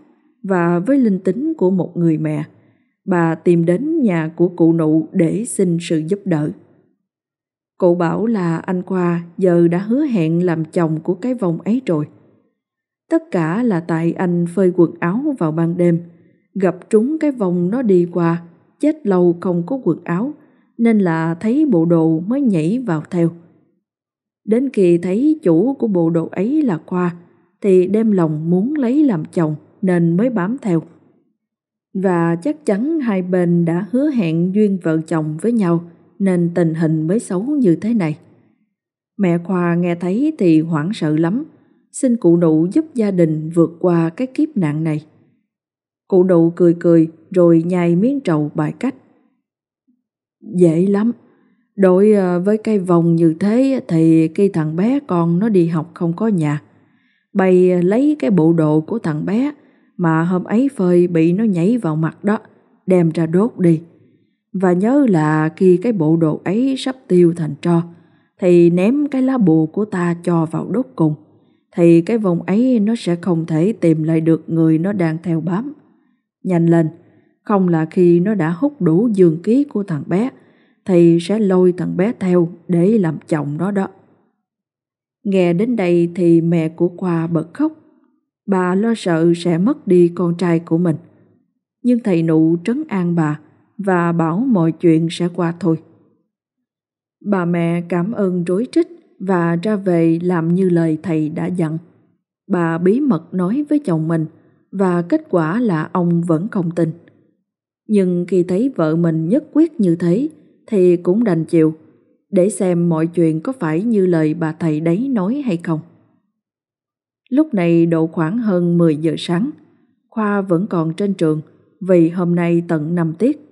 và với linh tính của một người mẹ, bà tìm đến nhà của cụ nụ để xin sự giúp đỡ. Cụ bảo là anh Khoa giờ đã hứa hẹn làm chồng của cái vòng ấy rồi. Tất cả là tại anh phơi quần áo vào ban đêm, gặp trúng cái vòng nó đi qua, chết lâu không có quần áo, nên là thấy bộ đồ mới nhảy vào theo. Đến khi thấy chủ của bộ đồ ấy là Khoa, thì đem lòng muốn lấy làm chồng nên mới bám theo. Và chắc chắn hai bên đã hứa hẹn duyên vợ chồng với nhau nên tình hình mới xấu như thế này. Mẹ Khoa nghe thấy thì hoảng sợ lắm, xin cụ nụ giúp gia đình vượt qua cái kiếp nạn này. Cụ nụ cười cười rồi nhai miếng trầu bài cách. Dễ lắm, đối ờ, với cây vòng như thế thì khi thằng bé con nó đi học không có nhà, bày lấy cái bộ đồ của thằng bé mà hôm ấy phơi bị nó nhảy vào mặt đó, đem ra đốt đi. Và nhớ là khi cái bộ đồ ấy sắp tiêu thành tro, thì ném cái lá bùa của ta cho vào đốt cùng, thì cái vòng ấy nó sẽ không thể tìm lại được người nó đang theo bám. Nhanh lên, không là khi nó đã hút đủ dương ký của thằng bé, thì sẽ lôi thằng bé theo để làm chồng nó đó. Nghe đến đây thì mẹ của Khoa bật khóc bà lo sợ sẽ mất đi con trai của mình. Nhưng thầy nụ trấn an bà và bảo mọi chuyện sẽ qua thôi. Bà mẹ cảm ơn rối trích và ra về làm như lời thầy đã dặn. Bà bí mật nói với chồng mình và kết quả là ông vẫn không tin. Nhưng khi thấy vợ mình nhất quyết như thế thì cũng đành chịu, để xem mọi chuyện có phải như lời bà thầy đấy nói hay không. Lúc này độ khoảng hơn 10 giờ sáng, Khoa vẫn còn trên trường vì hôm nay tận 5 tiết.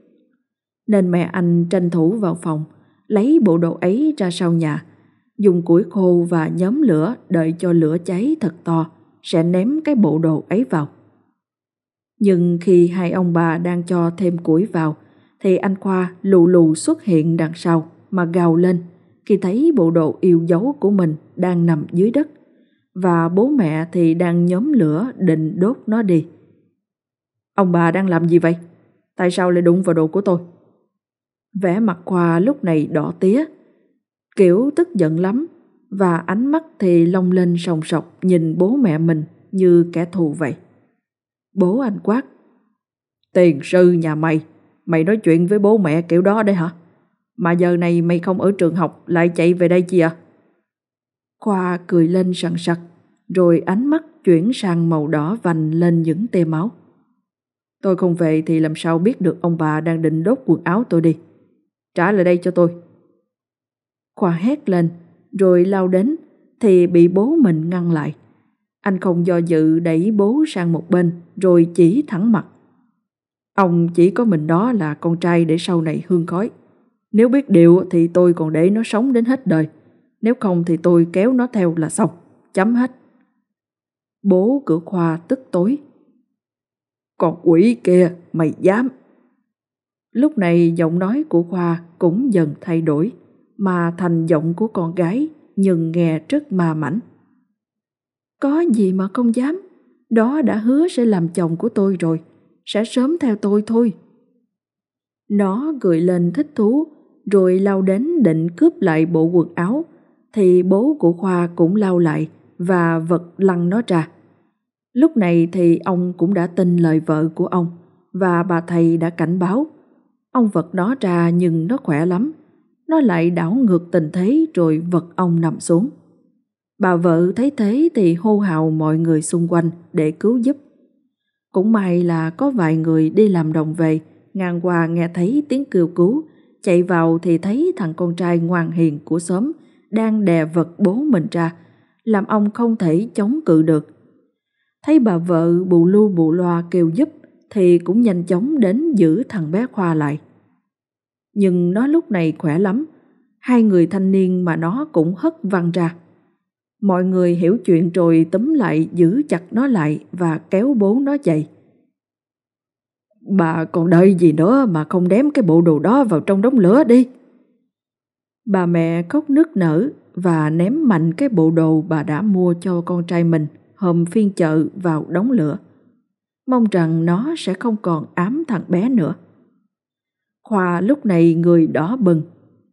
Nên mẹ anh tranh thủ vào phòng, lấy bộ đồ ấy ra sau nhà, dùng củi khô và nhóm lửa đợi cho lửa cháy thật to, sẽ ném cái bộ đồ ấy vào. Nhưng khi hai ông bà đang cho thêm củi vào, thì anh Khoa lù lù xuất hiện đằng sau mà gào lên khi thấy bộ đồ yêu dấu của mình đang nằm dưới đất và bố mẹ thì đang nhóm lửa định đốt nó đi. Ông bà đang làm gì vậy? Tại sao lại đụng vào đồ của tôi? Vẻ mặt Khoa lúc này đỏ tía, kiểu tức giận lắm và ánh mắt thì long lên sòng sọc nhìn bố mẹ mình như kẻ thù vậy. Bố anh quát. Tiền sư nhà mày, mày nói chuyện với bố mẹ kiểu đó đấy hả? Mà giờ này mày không ở trường học lại chạy về đây chi à? Khoa cười lên sẵn sặc, rồi ánh mắt chuyển sang màu đỏ vành lên những tê máu. Tôi không về thì làm sao biết được ông bà đang định đốt quần áo tôi đi. trả lại đây cho tôi. Khoa hét lên, rồi lao đến, thì bị bố mình ngăn lại. Anh không do dự đẩy bố sang một bên, rồi chỉ thẳng mặt. Ông chỉ có mình đó là con trai để sau này hương khói. Nếu biết điều thì tôi còn để nó sống đến hết đời. Nếu không thì tôi kéo nó theo là xong, chấm hết. Bố cửa khoa tức tối. Còn quỷ kia, mày dám. Lúc này giọng nói của Khoa cũng dần thay đổi, mà thành giọng của con gái nhưng nghe rất ma mảnh. Có gì mà không dám, đó đã hứa sẽ làm chồng của tôi rồi, sẽ sớm theo tôi thôi. Nó gửi lên thích thú, rồi lao đến định cướp lại bộ quần áo, thì bố của Khoa cũng lao lại và vật lăn nó ra. Lúc này thì ông cũng đã tin lời vợ của ông và bà thầy đã cảnh báo. Ông vật nó ra nhưng nó khỏe lắm. Nó lại đảo ngược tình thế rồi vật ông nằm xuống. Bà vợ thấy thế thì hô hào mọi người xung quanh để cứu giúp. Cũng may là có vài người đi làm đồng về, ngang qua nghe thấy tiếng kêu cứu, chạy vào thì thấy thằng con trai ngoan hiền của xóm đang đè vật bố mình ra, làm ông không thể chống cự được. Thấy bà vợ bù lu bù loa kêu giúp thì cũng nhanh chóng đến giữ thằng bé Khoa lại. Nhưng nó lúc này khỏe lắm, hai người thanh niên mà nó cũng hất văng ra. Mọi người hiểu chuyện rồi túm lại giữ chặt nó lại và kéo bố nó dậy. Bà còn đợi gì nữa mà không đếm cái bộ đồ đó vào trong đống lửa đi. Bà mẹ khóc nức nở và ném mạnh cái bộ đồ bà đã mua cho con trai mình hôm phiên chợ vào đống lửa. Mong rằng nó sẽ không còn ám thằng bé nữa. Khoa lúc này người đỏ bừng,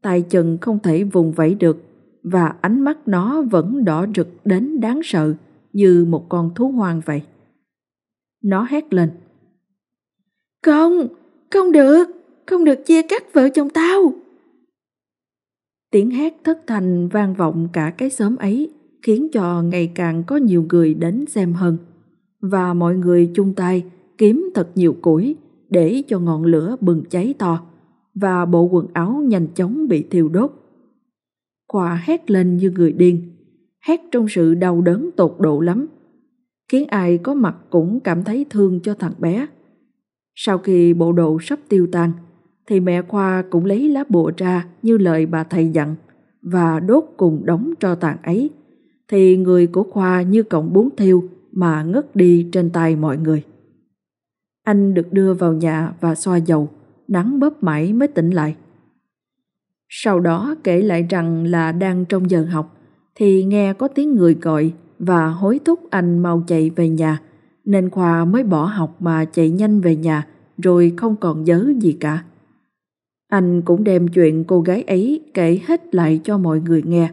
tay chân không thể vùng vẫy được và ánh mắt nó vẫn đỏ rực đến đáng sợ như một con thú hoang vậy. Nó hét lên. Không, không được, không được chia cắt vợ chồng tao. Tiếng hát thất thành vang vọng cả cái xóm ấy khiến cho ngày càng có nhiều người đến xem hơn và mọi người chung tay kiếm thật nhiều củi để cho ngọn lửa bừng cháy to và bộ quần áo nhanh chóng bị thiêu đốt. Khoa hét lên như người điên, hét trong sự đau đớn tột độ lắm, khiến ai có mặt cũng cảm thấy thương cho thằng bé. Sau khi bộ đồ sắp tiêu tan, thì mẹ Khoa cũng lấy lá bùa ra như lời bà thầy dặn và đốt cùng đống tro tàn ấy, thì người của Khoa như cọng bún thiêu mà ngất đi trên tay mọi người. Anh được đưa vào nhà và xoa dầu, nắng bóp mãi mới tỉnh lại. Sau đó kể lại rằng là đang trong giờ học thì nghe có tiếng người gọi và hối thúc anh mau chạy về nhà nên Khoa mới bỏ học mà chạy nhanh về nhà rồi không còn nhớ gì cả. Anh cũng đem chuyện cô gái ấy kể hết lại cho mọi người nghe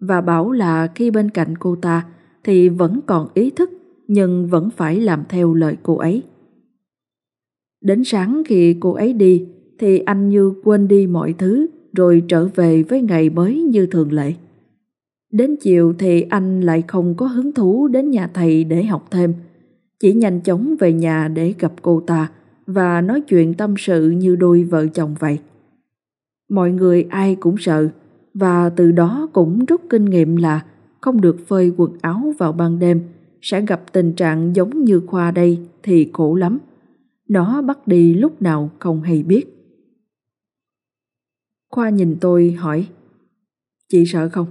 và bảo là khi bên cạnh cô ta thì vẫn còn ý thức nhưng vẫn phải làm theo lời cô ấy. Đến sáng khi cô ấy đi thì anh như quên đi mọi thứ rồi trở về với ngày mới như thường lệ. Đến chiều thì anh lại không có hứng thú đến nhà thầy để học thêm, chỉ nhanh chóng về nhà để gặp cô ta và nói chuyện tâm sự như đôi vợ chồng vậy. Mọi người ai cũng sợ và từ đó cũng rút kinh nghiệm là không được phơi quần áo vào ban đêm sẽ gặp tình trạng giống như Khoa đây thì khổ lắm. Nó bắt đi lúc nào không hay biết. Khoa nhìn tôi hỏi Chị sợ không?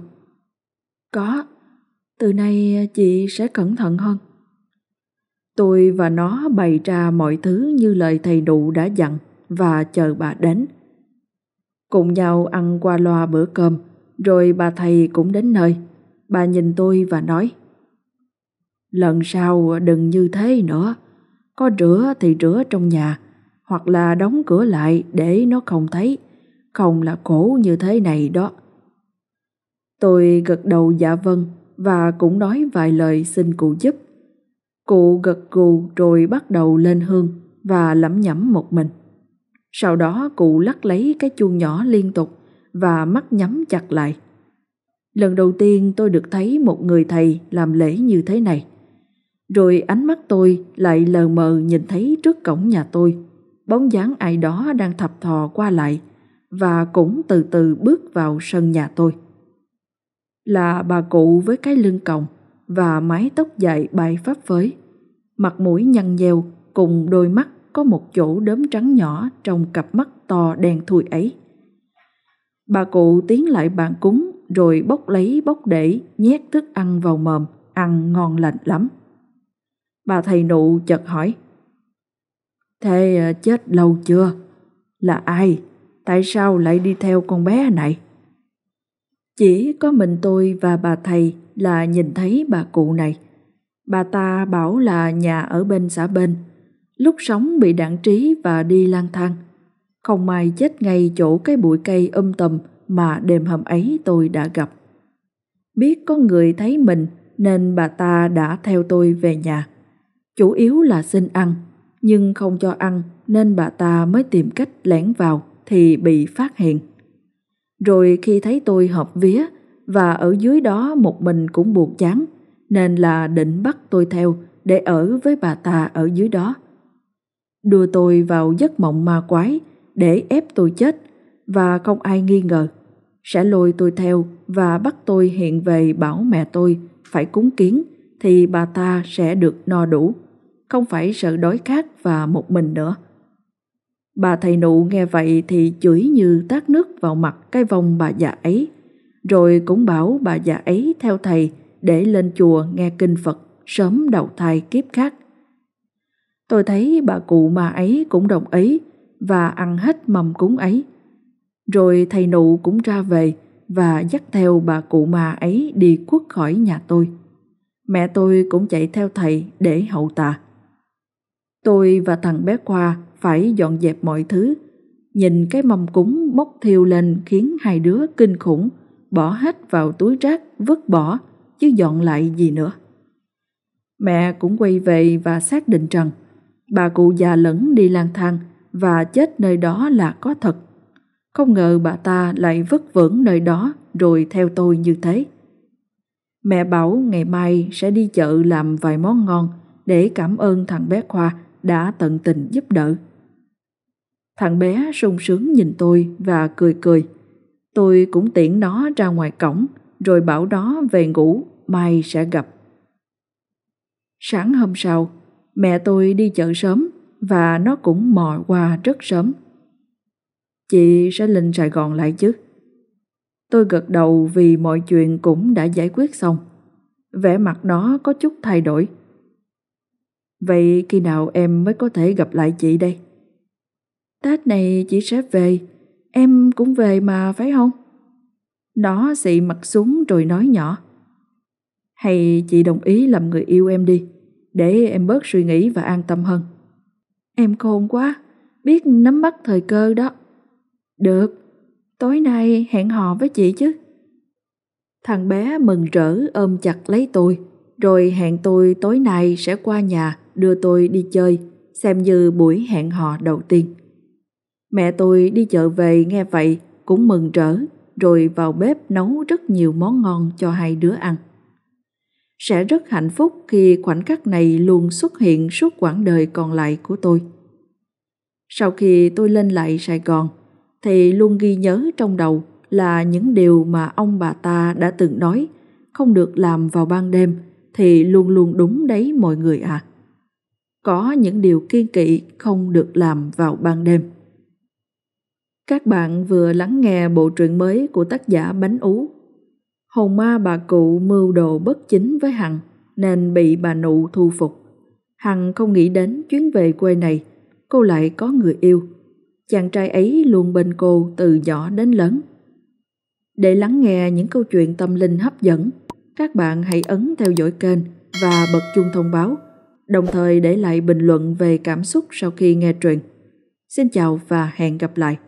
Có, từ nay chị sẽ cẩn thận hơn. Tôi và nó bày ra mọi thứ như lời thầy nụ đã dặn và chờ bà đến. Cùng nhau ăn qua loa bữa cơm, rồi bà thầy cũng đến nơi. Bà nhìn tôi và nói Lần sau đừng như thế nữa, có rửa thì rửa trong nhà, hoặc là đóng cửa lại để nó không thấy, không là khổ như thế này đó. Tôi gật đầu dạ vâng và cũng nói vài lời xin cụ giúp. Cụ gật gù rồi bắt đầu lên hương và lẩm nhẩm một mình. Sau đó cụ lắc lấy cái chuông nhỏ liên tục và mắt nhắm chặt lại. Lần đầu tiên tôi được thấy một người thầy làm lễ như thế này. Rồi ánh mắt tôi lại lờ mờ nhìn thấy trước cổng nhà tôi, bóng dáng ai đó đang thập thò qua lại và cũng từ từ bước vào sân nhà tôi. Là bà cụ với cái lưng còng và mái tóc dài bay phấp phới, mặt mũi nhăn nheo cùng đôi mắt có một chỗ đốm trắng nhỏ trong cặp mắt to đen thui ấy. Bà cụ tiến lại bàn cúng rồi bốc lấy bốc để nhét thức ăn vào mồm, ăn ngon lành lắm. Bà thầy nụ chợt hỏi. Thế ờ, chết lâu chưa? Là ai? Tại sao lại đi theo con bé này? Chỉ có mình tôi và bà thầy là nhìn thấy bà cụ này. Bà ta bảo là nhà ở bên xã bên. Lúc sống bị đạn trí và đi lang thang. Không may chết ngay chỗ cái bụi cây âm tầm mà đêm hôm ấy tôi đã gặp. Biết có người thấy mình nên bà ta đã theo tôi về nhà. Chủ yếu là xin ăn, nhưng không cho ăn nên bà ta mới tìm cách lẻn vào thì bị phát hiện. Rồi khi thấy tôi hợp vía và ở dưới đó một mình cũng buồn chán, nên là định bắt tôi theo để ở với bà ta ở dưới đó. Đưa tôi vào giấc mộng ma quái để ép tôi chết và không ai nghi ngờ. Sẽ lôi tôi theo và bắt tôi hiện về bảo mẹ tôi phải cúng kiến thì bà ta sẽ được no đủ, không phải sợ đói khát và một mình nữa. Bà thầy nụ nghe vậy thì chửi như tát nước vào mặt cái vòng bà già ấy, rồi cũng bảo bà già ấy theo thầy để lên chùa nghe kinh Phật sớm đầu thai kiếp khác. Tôi thấy bà cụ mà ấy cũng đồng ý và ăn hết mầm cúng ấy. Rồi thầy nụ cũng ra về và dắt theo bà cụ mà ấy đi khuất khỏi nhà tôi. Mẹ tôi cũng chạy theo thầy để hậu tạ. Tôi và thằng bé Khoa phải dọn dẹp mọi thứ. Nhìn cái mâm cúng bốc thiêu lên khiến hai đứa kinh khủng, bỏ hết vào túi rác vứt bỏ, chứ dọn lại gì nữa. Mẹ cũng quay về và xác định rằng bà cụ già lẫn đi lang thang và chết nơi đó là có thật. Không ngờ bà ta lại vất vưởng nơi đó rồi theo tôi như thế. Mẹ bảo ngày mai sẽ đi chợ làm vài món ngon để cảm ơn thằng bé Khoa đã tận tình giúp đỡ. Thằng bé sung sướng nhìn tôi và cười cười. Tôi cũng tiễn nó ra ngoài cổng rồi bảo nó về ngủ, mai sẽ gặp. Sáng hôm sau, mẹ tôi đi chợ sớm và nó cũng mò qua rất sớm. Chị sẽ lên Sài Gòn lại chứ? Tôi gật đầu vì mọi chuyện cũng đã giải quyết xong. Vẻ mặt nó có chút thay đổi. Vậy khi nào em mới có thể gặp lại chị đây? Tết này chị sẽ về, em cũng về mà phải không? Nó xị mặt xuống rồi nói nhỏ. Hay chị đồng ý làm người yêu em đi, để em bớt suy nghĩ và an tâm hơn. Em khôn quá, biết nắm bắt thời cơ đó. Được, tối nay hẹn hò với chị chứ. Thằng bé mừng rỡ ôm chặt lấy tôi, rồi hẹn tôi tối nay sẽ qua nhà đưa tôi đi chơi, xem như buổi hẹn hò đầu tiên. Mẹ tôi đi chợ về nghe vậy cũng mừng rỡ rồi vào bếp nấu rất nhiều món ngon cho hai đứa ăn. Sẽ rất hạnh phúc khi khoảnh khắc này luôn xuất hiện suốt quãng đời còn lại của tôi. Sau khi tôi lên lại Sài Gòn, thì luôn ghi nhớ trong đầu là những điều mà ông bà ta đã từng nói không được làm vào ban đêm thì luôn luôn đúng đấy mọi người ạ. À. Có những điều kiên kỵ không được làm vào ban đêm. Các bạn vừa lắng nghe bộ truyện mới của tác giả Bánh Ú. Hồn ma bà cụ mưu đồ bất chính với Hằng nên bị bà nụ thu phục. Hằng không nghĩ đến chuyến về quê này, cô lại có người yêu. Chàng trai ấy luôn bên cô từ nhỏ đến lớn. Để lắng nghe những câu chuyện tâm linh hấp dẫn, các bạn hãy ấn theo dõi kênh và bật chuông thông báo, đồng thời để lại bình luận về cảm xúc sau khi nghe truyện. Xin chào và hẹn gặp lại.